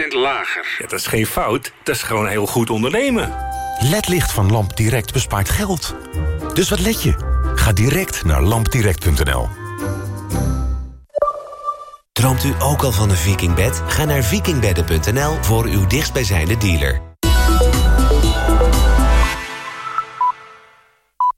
lager. Ja, dat is geen fout, dat is gewoon heel goed ondernemen. LED-licht van LampDirect bespaart geld. Dus wat let je? Ga direct naar lampdirect.nl. Droomt u ook al van een vikingbed? Ga naar vikingbedden.nl voor uw dichtstbijzijnde dealer.